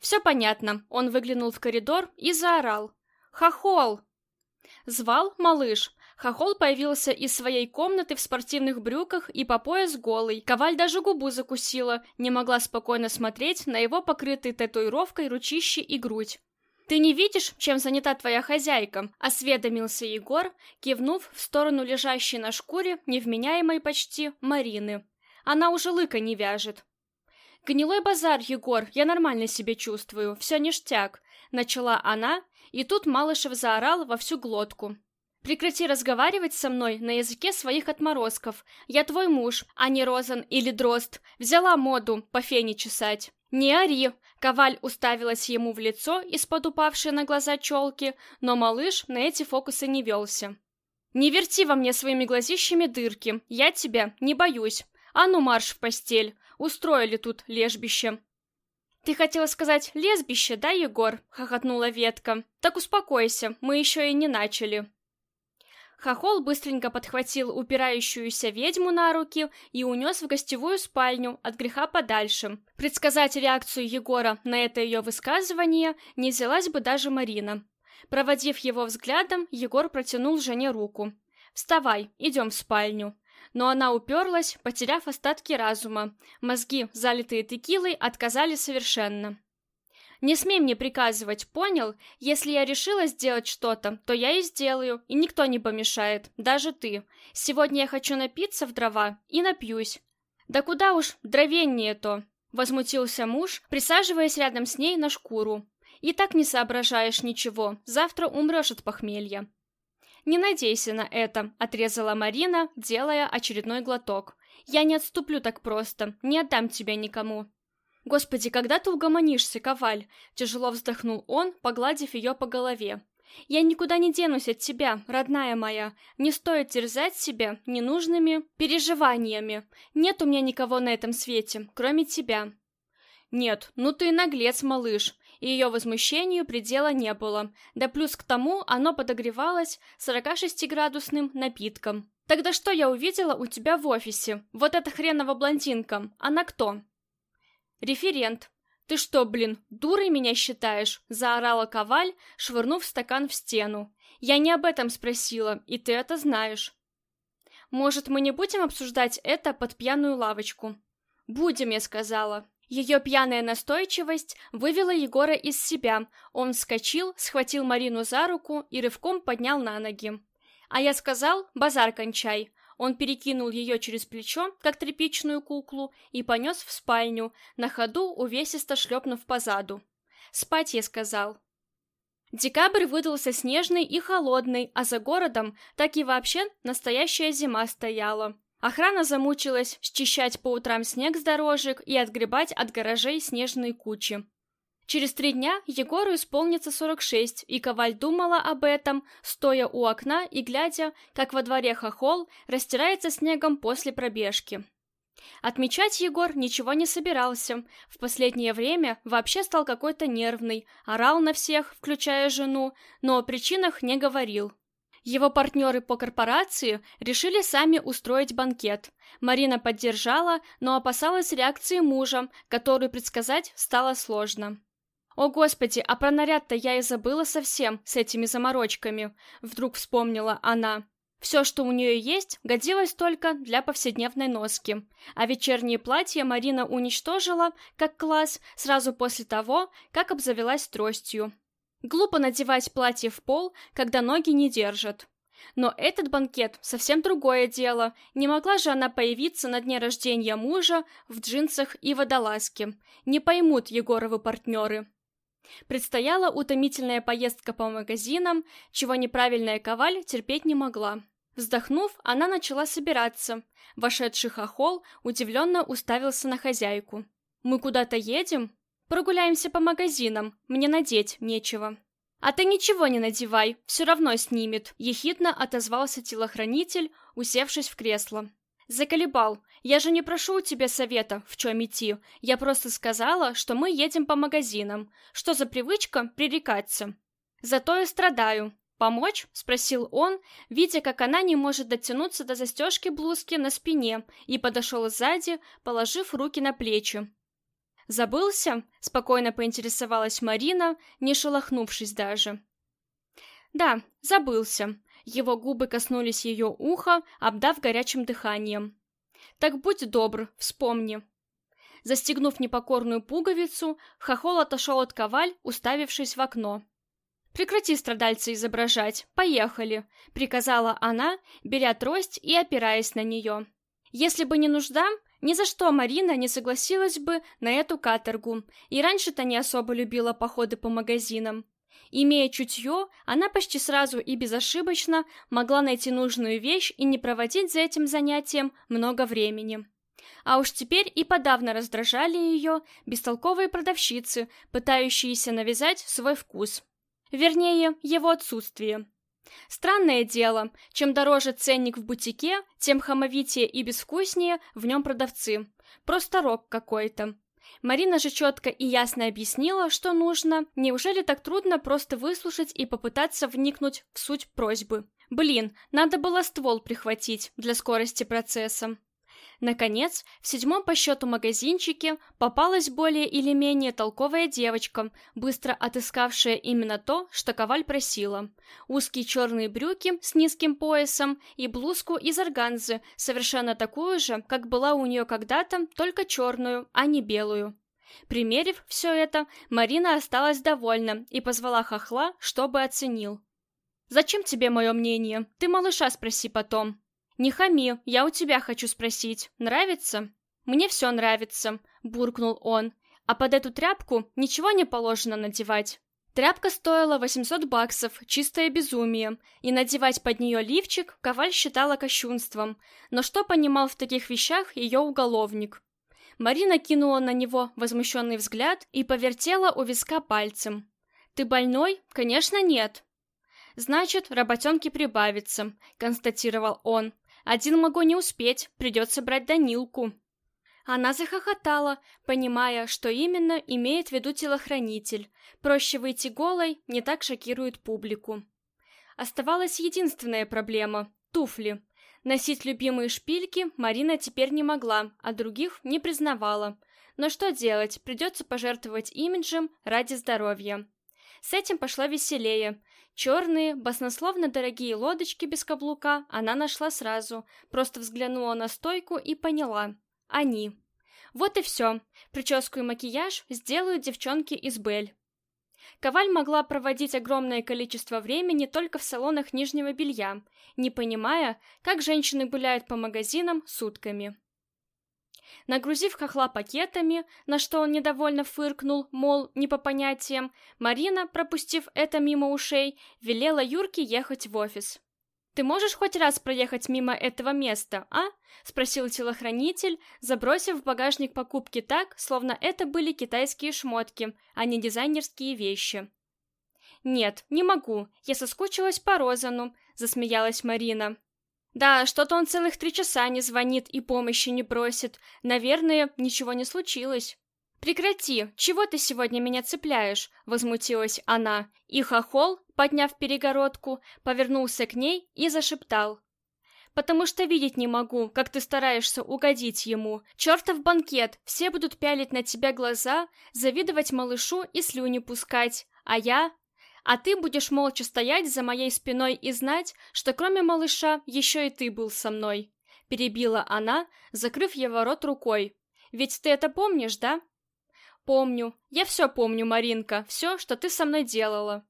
«Все понятно». Он выглянул в коридор и заорал. «Хохол!» Звал малыш, Хохол появился из своей комнаты в спортивных брюках и по пояс голый. Коваль даже губу закусила, не могла спокойно смотреть на его покрытые татуировкой ручищи и грудь. «Ты не видишь, чем занята твоя хозяйка?» — осведомился Егор, кивнув в сторону лежащей на шкуре, невменяемой почти, Марины. «Она уже лыка не вяжет». «Гнилой базар, Егор, я нормально себя чувствую, все ништяк», — начала она, и тут Малышев заорал во всю глотку. Прекрати разговаривать со мной на языке своих отморозков. Я твой муж, а не Розан или Дрозд. Взяла моду по фене чесать. Не ори. Коваль уставилась ему в лицо из-под упавшей на глаза челки, но малыш на эти фокусы не велся. «Не верти во мне своими глазищами дырки, я тебя не боюсь. А ну марш в постель, устроили тут лежбище». «Ты хотела сказать лесбище, да, Егор?» — хохотнула ветка. «Так успокойся, мы еще и не начали». Хохол быстренько подхватил упирающуюся ведьму на руки и унес в гостевую спальню от греха подальше. Предсказать реакцию Егора на это ее высказывание не взялась бы даже Марина. Проводив его взглядом, Егор протянул жене руку. «Вставай, идем в спальню». Но она уперлась, потеряв остатки разума. Мозги, залитые текилой, отказали совершенно. Не смей мне приказывать, понял? Если я решила сделать что-то, то я и сделаю, и никто не помешает, даже ты. Сегодня я хочу напиться в дрова и напьюсь. Да куда уж дровеннее то, возмутился муж, присаживаясь рядом с ней на шкуру. И так не соображаешь ничего, завтра умрешь от похмелья. Не надейся на это, отрезала Марина, делая очередной глоток. Я не отступлю так просто, не отдам тебя никому. «Господи, когда ты угомонишься, Коваль?» Тяжело вздохнул он, погладив ее по голове. «Я никуда не денусь от тебя, родная моя. Не стоит терзать себя ненужными переживаниями. Нет у меня никого на этом свете, кроме тебя». «Нет, ну ты наглец, малыш». И ее возмущению предела не было. Да плюс к тому оно подогревалось 46-градусным напитком. «Тогда что я увидела у тебя в офисе? Вот эта хренова блондинка. Она кто?» «Референт. Ты что, блин, дурой меня считаешь?» — заорала Коваль, швырнув стакан в стену. «Я не об этом спросила, и ты это знаешь». «Может, мы не будем обсуждать это под пьяную лавочку?» «Будем», — я сказала. Ее пьяная настойчивость вывела Егора из себя. Он вскочил, схватил Марину за руку и рывком поднял на ноги. А я сказал, базар кончай. Он перекинул ее через плечо, как тряпичную куклу, и понес в спальню, на ходу увесисто шлепнув по заду. Спать я сказал. Декабрь выдался снежный и холодный, а за городом так и вообще настоящая зима стояла. Охрана замучилась счищать по утрам снег с дорожек и отгребать от гаражей снежные кучи. Через три дня Егору исполнится 46, и Коваль думала об этом, стоя у окна и глядя, как во дворе хохол растирается снегом после пробежки. Отмечать Егор ничего не собирался. В последнее время вообще стал какой-то нервный, орал на всех, включая жену, но о причинах не говорил. Его партнеры по корпорации решили сами устроить банкет. Марина поддержала, но опасалась реакции мужа, которую предсказать стало сложно. «О, Господи, а про наряд-то я и забыла совсем, с этими заморочками», — вдруг вспомнила она. Все, что у нее есть, годилось только для повседневной носки, а вечернее платье Марина уничтожила, как класс, сразу после того, как обзавелась тростью. Глупо надевать платье в пол, когда ноги не держат. Но этот банкет совсем другое дело. Не могла же она появиться на дне рождения мужа в джинсах и водолазке. Не поймут Егоровы партнеры. Предстояла утомительная поездка по магазинам, чего неправильная коваль терпеть не могла. Вздохнув, она начала собираться. Вошедший хохол удивленно уставился на хозяйку. «Мы куда-то едем?» Прогуляемся по магазинам, мне надеть нечего. А ты ничего не надевай, все равно снимет, ехидно отозвался телохранитель, усевшись в кресло. Заколебал. Я же не прошу у тебя совета, в чем идти. Я просто сказала, что мы едем по магазинам. Что за привычка пререкаться? Зато я страдаю. «Помочь?» — спросил он, видя, как она не может дотянуться до застежки блузки на спине, и подошел сзади, положив руки на плечи. «Забылся?» — спокойно поинтересовалась Марина, не шелохнувшись даже. «Да, забылся». Его губы коснулись ее уха, обдав горячим дыханием. «Так будь добр, вспомни». Застегнув непокорную пуговицу, хохол отошел от коваль, уставившись в окно. «Прекрати страдальца изображать, поехали», — приказала она, беря трость и опираясь на нее. Если бы не нужда, ни за что Марина не согласилась бы на эту каторгу, и раньше-то не особо любила походы по магазинам. Имея чутье, она почти сразу и безошибочно могла найти нужную вещь и не проводить за этим занятием много времени. А уж теперь и подавно раздражали ее бестолковые продавщицы, пытающиеся навязать свой вкус. Вернее, его отсутствие. Странное дело, чем дороже ценник в бутике, тем хамовитее и безвкуснее в нем продавцы. Просто рок какой-то. Марина же четко и ясно объяснила, что нужно. Неужели так трудно просто выслушать и попытаться вникнуть в суть просьбы? Блин, надо было ствол прихватить для скорости процесса. Наконец, в седьмом по счету магазинчике попалась более или менее толковая девочка, быстро отыскавшая именно то, что Коваль просила. Узкие черные брюки с низким поясом и блузку из органзы, совершенно такую же, как была у нее когда-то, только черную, а не белую. Примерив все это, Марина осталась довольна и позвала хохла, чтобы оценил. «Зачем тебе мое мнение? Ты малыша спроси потом», «Не хами, я у тебя хочу спросить. Нравится?» «Мне все нравится», — буркнул он. «А под эту тряпку ничего не положено надевать». Тряпка стоила 800 баксов, чистое безумие, и надевать под нее лифчик Коваль считала кощунством. Но что понимал в таких вещах ее уголовник? Марина кинула на него возмущенный взгляд и повертела у виска пальцем. «Ты больной? Конечно, нет». «Значит, работенки прибавится», — констатировал он. Один могу не успеть, придется брать Данилку». Она захохотала, понимая, что именно имеет в виду телохранитель. Проще выйти голой, не так шокирует публику. Оставалась единственная проблема — туфли. Носить любимые шпильки Марина теперь не могла, а других не признавала. Но что делать, придется пожертвовать имиджем ради здоровья. С этим пошла веселее. Черные, баснословно дорогие лодочки без каблука она нашла сразу, просто взглянула на стойку и поняла. Они. Вот и все. Прическу и макияж сделают девчонки из Бель. Коваль могла проводить огромное количество времени только в салонах нижнего белья, не понимая, как женщины гуляют по магазинам сутками. Нагрузив хохла пакетами, на что он недовольно фыркнул, мол, не по понятиям, Марина, пропустив это мимо ушей, велела Юрке ехать в офис. «Ты можешь хоть раз проехать мимо этого места, а?» — спросил телохранитель, забросив в багажник покупки так, словно это были китайские шмотки, а не дизайнерские вещи. «Нет, не могу, я соскучилась по Розану», — засмеялась Марина. «Да, что-то он целых три часа не звонит и помощи не просит. Наверное, ничего не случилось». «Прекрати! Чего ты сегодня меня цепляешь?» — возмутилась она. И хохол, подняв перегородку, повернулся к ней и зашептал. «Потому что видеть не могу, как ты стараешься угодить ему. Чертов банкет, все будут пялить на тебя глаза, завидовать малышу и слюни пускать. А я? А ты будешь молча стоять за моей спиной и знать, что кроме малыша еще и ты был со мной». Перебила она, закрыв его рот рукой. «Ведь ты это помнишь, да?» «Помню. Я все помню, Маринка. Все, что ты со мной делала».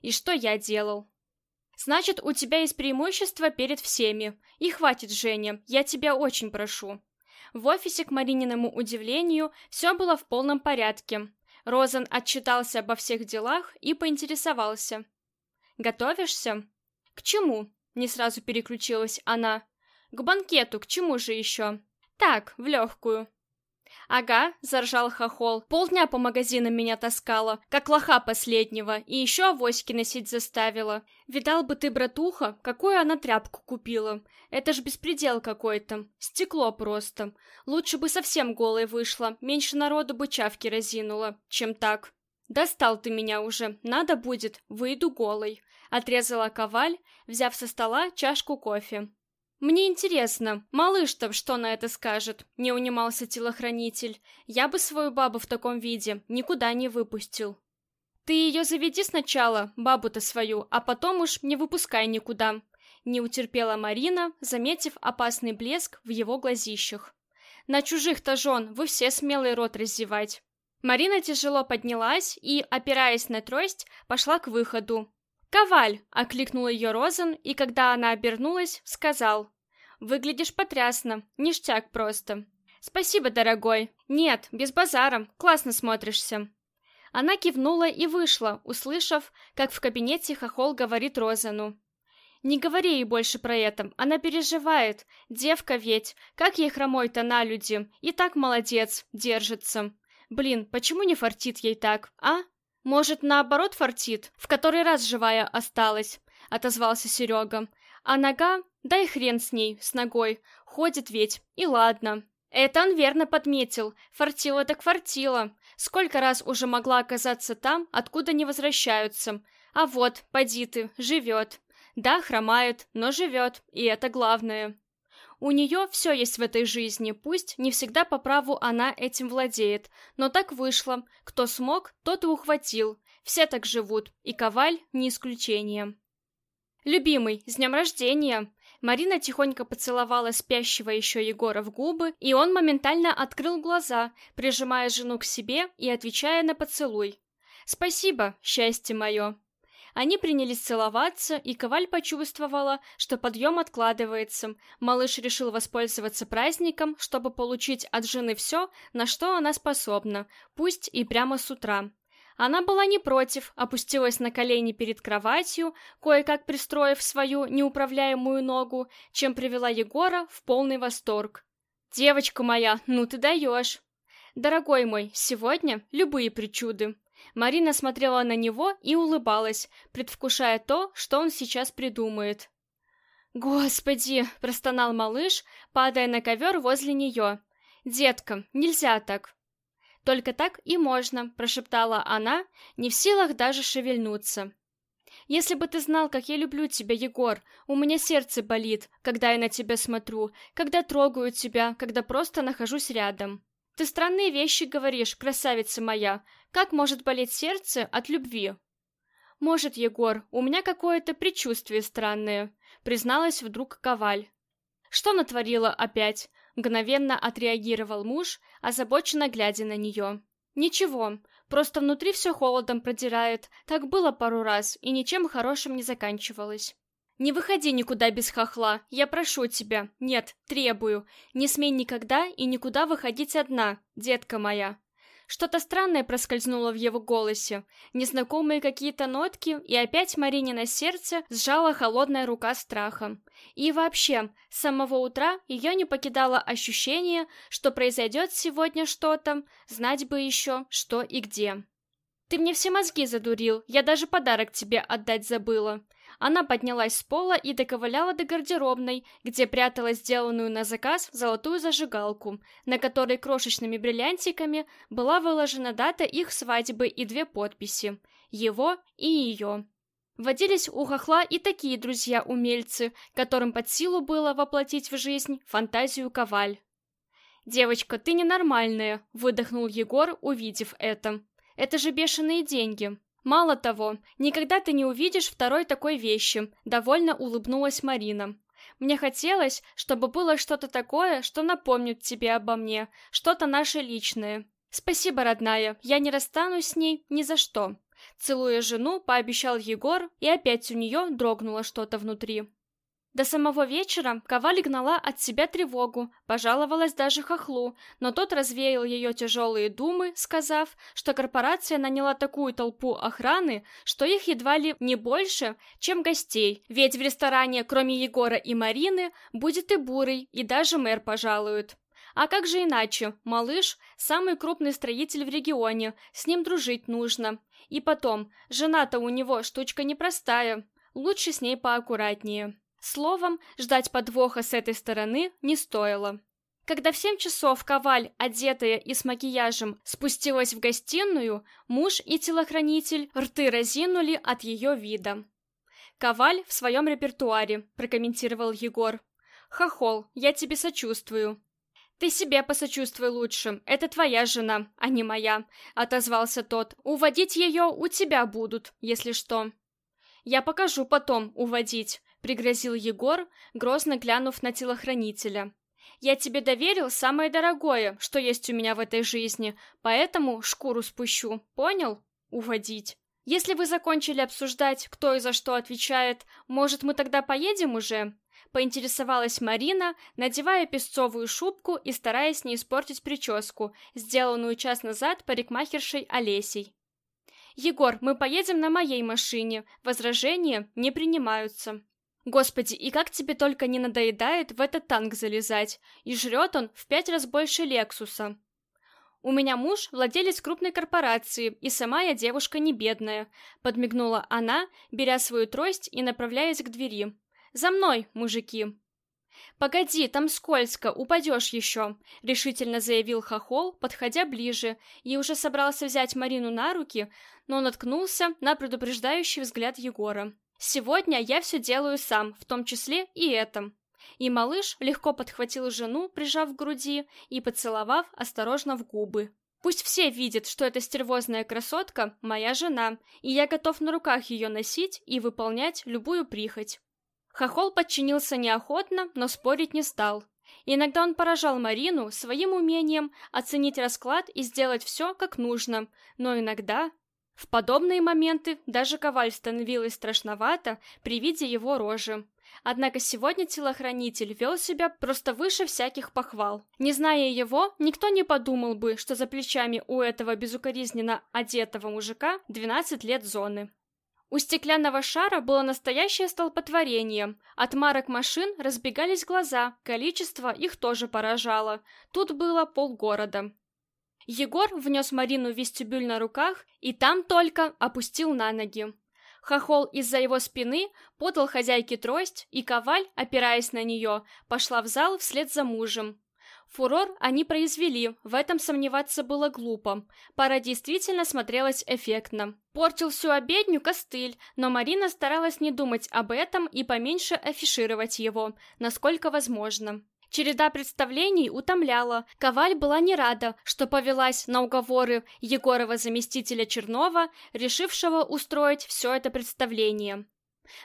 «И что я делал?» «Значит, у тебя есть преимущество перед всеми. И хватит, Женя, я тебя очень прошу». В офисе, к Марининому удивлению, все было в полном порядке. Розан отчитался обо всех делах и поинтересовался. «Готовишься?» «К чему?» — не сразу переключилась она. «К банкету, к чему же еще?» «Так, в легкую». «Ага», — заржал хохол, — «полдня по магазинам меня таскала, как лоха последнего, и еще авоськи носить заставила. Видал бы ты, братуха, какую она тряпку купила. Это ж беспредел какой-то, стекло просто. Лучше бы совсем голой вышла, меньше народу бы чавки разинула, чем так». «Достал ты меня уже, надо будет, выйду голой», — отрезала Коваль, взяв со стола чашку кофе. «Мне интересно, малыш-то что на это скажет?» — не унимался телохранитель. «Я бы свою бабу в таком виде никуда не выпустил». «Ты ее заведи сначала, бабу-то свою, а потом уж не выпускай никуда», — не утерпела Марина, заметив опасный блеск в его глазищах. «На чужих-то жен вы все смелый рот раздевать». Марина тяжело поднялась и, опираясь на трость, пошла к выходу, «Коваль!» — окликнул ее Розен, и когда она обернулась, сказал. «Выглядишь потрясно, ништяк просто». «Спасибо, дорогой. Нет, без базара, классно смотришься». Она кивнула и вышла, услышав, как в кабинете Хохол говорит Розану. «Не говори ей больше про это, она переживает. Девка ведь, как ей хромой-то на люди, и так молодец, держится. Блин, почему не фартит ей так, а?» «Может, наоборот фартит? В который раз живая осталась?» — отозвался Серега. «А нога? Да и хрен с ней, с ногой. Ходит ведь, и ладно». Это он верно подметил. Фартила так фартила. Сколько раз уже могла оказаться там, откуда не возвращаются. А вот, поди ты, живет. Да, хромает, но живет, и это главное. У нее все есть в этой жизни, пусть не всегда по праву она этим владеет, но так вышло. Кто смог, тот и ухватил. Все так живут, и Коваль не исключение. «Любимый, с днем рождения!» Марина тихонько поцеловала спящего еще Егора в губы, и он моментально открыл глаза, прижимая жену к себе и отвечая на поцелуй. «Спасибо, счастье мое!» Они принялись целоваться, и Коваль почувствовала, что подъем откладывается. Малыш решил воспользоваться праздником, чтобы получить от жены все, на что она способна, пусть и прямо с утра. Она была не против, опустилась на колени перед кроватью, кое-как пристроив свою неуправляемую ногу, чем привела Егора в полный восторг. «Девочка моя, ну ты даешь!» «Дорогой мой, сегодня любые причуды», Марина смотрела на него и улыбалась, предвкушая то, что он сейчас придумает. «Господи!» – простонал малыш, падая на ковер возле нее. «Детка, нельзя так!» «Только так и можно», – прошептала она, не в силах даже шевельнуться. «Если бы ты знал, как я люблю тебя, Егор, у меня сердце болит, когда я на тебя смотрю, когда трогаю тебя, когда просто нахожусь рядом». Ты странные вещи говоришь, красавица моя. Как может болеть сердце от любви? Может, Егор, у меня какое-то предчувствие странное, призналась вдруг Коваль. Что натворила опять? Мгновенно отреагировал муж, озабоченно глядя на нее. Ничего, Просто внутри все холодом продирает. Так было пару раз, и ничем хорошим не заканчивалось. «Не выходи никуда без хохла, я прошу тебя. Нет, требую. Не смей никогда и никуда выходить одна, детка моя». Что-то странное проскользнуло в его голосе, незнакомые какие-то нотки, и опять Марине на сердце сжала холодная рука страха. И вообще, с самого утра ее не покидало ощущение, что произойдет сегодня что-то, знать бы еще, что и где. «Ты мне все мозги задурил, я даже подарок тебе отдать забыла», она поднялась с пола и доковыляла до гардеробной, где прятала сделанную на заказ золотую зажигалку, на которой крошечными бриллиантиками была выложена дата их свадьбы и две подписи — его и ее. Водились у хохла и такие друзья-умельцы, которым под силу было воплотить в жизнь фантазию Коваль. «Девочка, ты ненормальная», — выдохнул Егор, увидев это. «Это же бешеные деньги». Мало того, никогда ты не увидишь второй такой вещи, довольно улыбнулась Марина. Мне хотелось, чтобы было что-то такое, что напомнит тебе обо мне, что-то наше личное. Спасибо, родная, я не расстанусь с ней ни за что. Целуя жену, пообещал Егор, и опять у нее дрогнуло что-то внутри. До самого вечера Коваль гнала от себя тревогу, пожаловалась даже хохлу, но тот развеял ее тяжелые думы, сказав, что корпорация наняла такую толпу охраны, что их едва ли не больше, чем гостей, ведь в ресторане, кроме Егора и Марины, будет и Бурый, и даже мэр пожалуют. А как же иначе? Малыш – самый крупный строитель в регионе, с ним дружить нужно. И потом, жена-то у него штучка непростая, лучше с ней поаккуратнее. Словом, ждать подвоха с этой стороны не стоило. Когда в семь часов Коваль, одетая и с макияжем, спустилась в гостиную, муж и телохранитель рты разинули от ее вида. «Коваль в своем репертуаре», — прокомментировал Егор. «Хохол, я тебе сочувствую». «Ты себе посочувствуй лучше, это твоя жена, а не моя», — отозвался тот. «Уводить ее у тебя будут, если что». «Я покажу потом, уводить пригрозил Егор, грозно глянув на телохранителя. «Я тебе доверил самое дорогое, что есть у меня в этой жизни, поэтому шкуру спущу, понял? Уводить. Если вы закончили обсуждать, кто и за что отвечает, может, мы тогда поедем уже?» Поинтересовалась Марина, надевая песцовую шубку и стараясь не испортить прическу, сделанную час назад парикмахершей Олесей. «Егор, мы поедем на моей машине, возражения не принимаются». Господи, и как тебе только не надоедает в этот танк залезать, и жрет он в пять раз больше Лексуса. У меня муж владелец крупной корпорации, и сама я девушка не бедная, подмигнула она, беря свою трость и направляясь к двери. За мной, мужики. «Погоди, там скользко, упадешь еще», — решительно заявил Хохол, подходя ближе, и уже собрался взять Марину на руки, но наткнулся на предупреждающий взгляд Егора. Сегодня я все делаю сам, в том числе и это. И малыш легко подхватил жену, прижав к груди и поцеловав осторожно в губы. Пусть все видят, что эта стервозная красотка – моя жена, и я готов на руках ее носить и выполнять любую прихоть. Хохол подчинился неохотно, но спорить не стал. Иногда он поражал Марину своим умением оценить расклад и сделать все как нужно, но иногда в подобные моменты даже Коваль становилось страшновато при виде его рожи. Однако сегодня телохранитель вел себя просто выше всяких похвал. Не зная его, никто не подумал бы, что за плечами у этого безукоризненно одетого мужика 12 лет зоны. У стеклянного шара было настоящее столпотворение. От марок машин разбегались глаза, количество их тоже поражало. Тут было полгорода. Егор внес Марину в вестибюль на руках и там только опустил на ноги. Хохол из-за его спины подал хозяйке трость, и Коваль, опираясь на нее, пошла в зал вслед за мужем. Фурор они произвели, в этом сомневаться было глупо. Пара действительно смотрелась эффектно. Портил всю обедню костыль, но Марина старалась не думать об этом и поменьше афишировать его, насколько возможно. Череда представлений утомляла. Коваль была не рада, что повелась на уговоры Егорова заместителя Чернова, решившего устроить все это представление.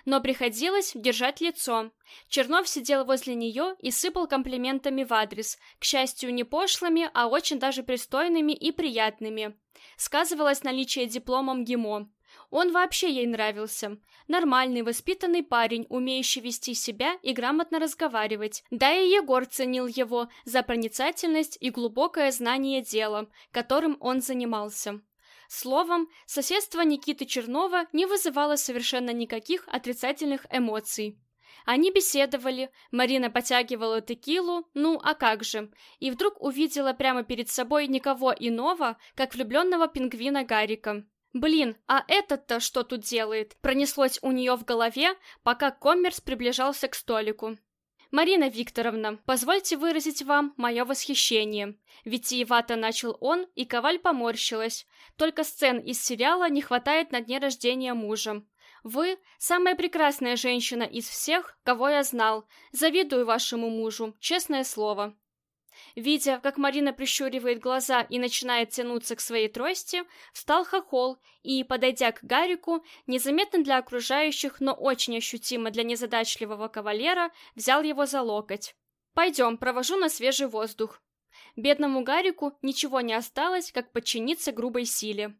но приходилось держать лицо. Чернов сидел возле нее и сыпал комплиментами в адрес, к счастью, не пошлыми, а очень даже пристойными и приятными. Сказывалось наличие диплома МГИМО. Он вообще ей нравился. Нормальный, воспитанный парень, умеющий вести себя и грамотно разговаривать. Да и Егор ценил его за проницательность и глубокое знание дела, которым он занимался. Словом, соседство Никиты Чернова не вызывало совершенно никаких отрицательных эмоций. Они беседовали, Марина потягивала текилу, ну а как же, и вдруг увидела прямо перед собой никого иного, как влюбленного пингвина Гарика. «Блин, а этот-то что тут делает?» Пронеслось у нее в голове, пока коммерс приближался к столику. «Марина Викторовна, позвольте выразить вам мое восхищение». Витиевато начал он, и Коваль поморщилась. Только сцен из сериала не хватает на дне рождения мужа. «Вы – самая прекрасная женщина из всех, кого я знал. Завидую вашему мужу, честное слово». Видя, как Марина прищуривает глаза и начинает тянуться к своей трости, встал хохол и, подойдя к Гарику, незаметно для окружающих, но очень ощутимо для незадачливого кавалера, взял его за локоть. «Пойдем, провожу на свежий воздух». Бедному Гарику ничего не осталось, как подчиниться грубой силе.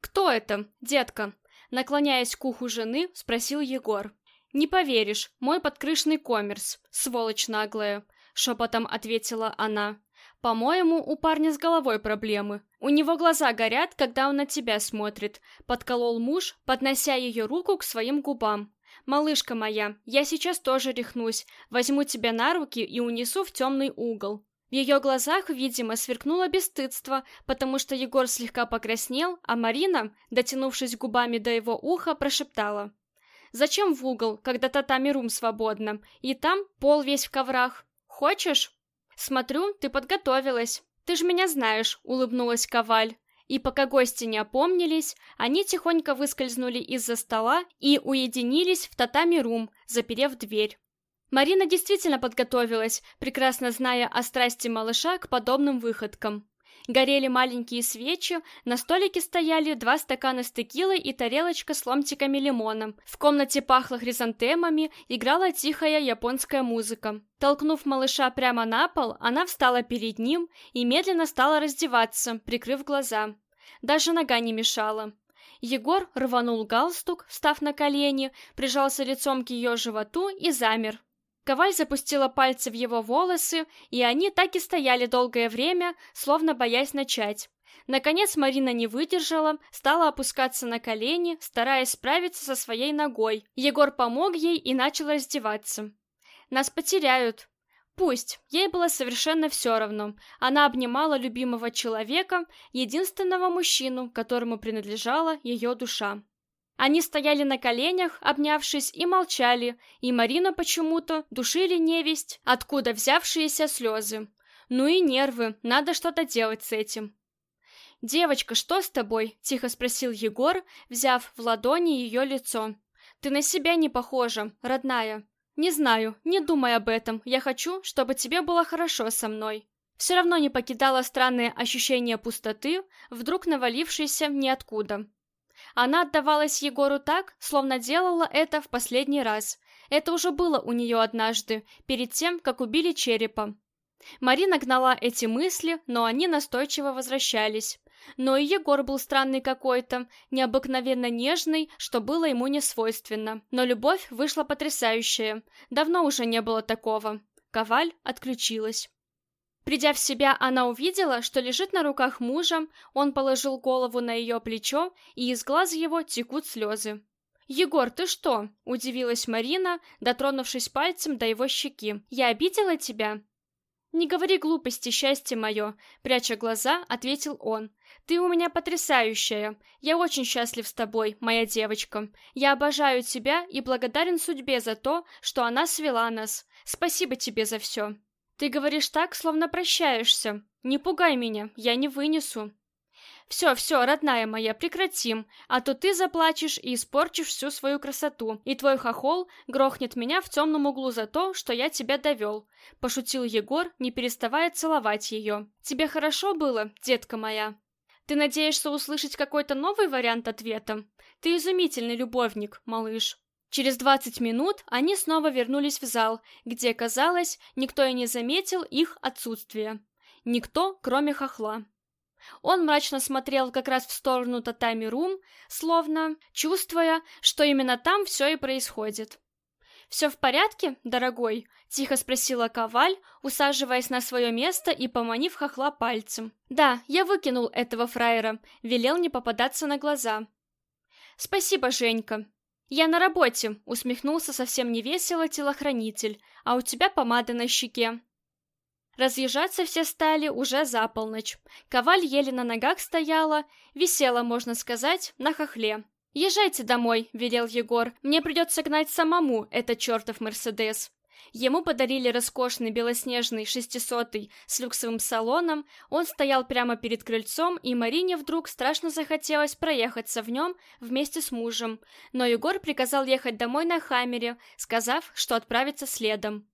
«Кто это, детка?» Наклоняясь к уху жены, спросил Егор. «Не поверишь, мой подкрышный коммерс, сволочь наглая шепотом ответила она. По-моему, у парня с головой проблемы. У него глаза горят, когда он на тебя смотрит, подколол муж, поднося ее руку к своим губам. Малышка моя, я сейчас тоже рехнусь, возьму тебя на руки и унесу в темный угол. В ее глазах, видимо, сверкнуло бесстыдство, потому что Егор слегка покраснел, а Марина, дотянувшись губами до его уха, прошептала. «Зачем в угол, когда татами-рум свободно, и там пол весь в коврах?» Хочешь? Смотрю, ты подготовилась. Ты же меня знаешь, улыбнулась Коваль. И пока гости не опомнились, они тихонько выскользнули из-за стола и уединились в татами-рум, заперев дверь. Марина действительно подготовилась, прекрасно зная о страсти малыша к подобным выходкам. Горели маленькие свечи, на столике стояли два стакана с текилой и тарелочка с ломтиками лимона. В комнате пахло хризантемами, играла тихая японская музыка. Толкнув малыша прямо на пол, она встала перед ним и медленно стала раздеваться, прикрыв глаза. Даже нога не мешала. Егор рванул галстук, встав на колени, прижался лицом к ее животу и замер, Коваль запустила пальцы в его волосы, и они так и стояли долгое время, словно боясь начать. Наконец Марина не выдержала, стала опускаться на колени, стараясь справиться со своей ногой. Егор помог ей и начал раздеваться. «Нас потеряют». Пусть, ей было совершенно все равно. Она обнимала любимого человека, единственного мужчину, которому принадлежала ее душа. Они стояли на коленях, обнявшись, и молчали, и Марина почему-то душили невесть, откуда взявшиеся слезы. Ну и нервы, надо что-то делать с этим. «Девочка, что с тобой?» — тихо спросил Егор, взяв в ладони ее лицо. «Ты на себя не похожа, родная. Не знаю, не думай об этом, я хочу, чтобы тебе было хорошо со мной». Все равно не покидало странное ощущение пустоты, вдруг навалившейся ниоткуда. Она отдавалась Егору так, словно делала это в последний раз. Это уже было у нее однажды, перед тем, как убили черепа. Марина гнала эти мысли, но они настойчиво возвращались. Но и Егор был странный какой-то, необыкновенно нежный, что было ему не свойственно. Но любовь вышла потрясающая. Давно уже не было такого. Коваль отключилась. Придя в себя, она увидела, что лежит на руках мужа, он положил голову на ее плечо, и из глаз его текут слезы. «Егор, ты что?» – удивилась Марина, дотронувшись пальцем до его щеки. «Я обидела тебя?» «Не говори глупости, счастье мое», — пряча глаза, ответил он. «Ты у меня потрясающая. Я очень счастлив с тобой, моя девочка. Я обожаю тебя и благодарен судьбе за то, что она свела нас. Спасибо тебе за все». Ты говоришь так, словно прощаешься. Не пугай меня, я не вынесу. Все, все, родная моя, прекратим, а то ты заплачешь и испорчишь всю свою красоту, и твой хохол грохнет меня в темном углу за то, что я тебя довел. Пошутил Егор, не переставая целовать ее. Тебе хорошо было, детка моя? Ты надеешься услышать какой-то новый вариант ответа? Ты изумительный любовник, малыш. Через 20 минут они снова вернулись в зал, где, казалось, никто и не заметил их отсутствия. Никто, кроме хохла. Он мрачно смотрел как раз в сторону татами-рум, словно чувствуя, что именно там все и происходит. «Все в порядке, дорогой?» — тихо спросила Коваль, усаживаясь на свое место и поманив хохла пальцем. «Да, я выкинул этого фраера, велел не попадаться на глаза». «Спасибо, Женька». «Я на работе», — усмехнулся совсем невесело телохранитель, «а у тебя помада на щеке». Разъезжаться все стали уже за полночь. Коваль еле на ногах стояла, висела, можно сказать, на хохле. «Езжайте домой», — велел Егор. «Мне придется гнать самому этот чертов Мерседес». Ему подарили роскошный белоснежный шестисотый с люксовым салоном, он стоял прямо перед крыльцом, и Марине вдруг страшно захотелось проехаться в нем вместе с мужем. Но Егор приказал ехать домой на Хаммере, сказав, что отправится следом.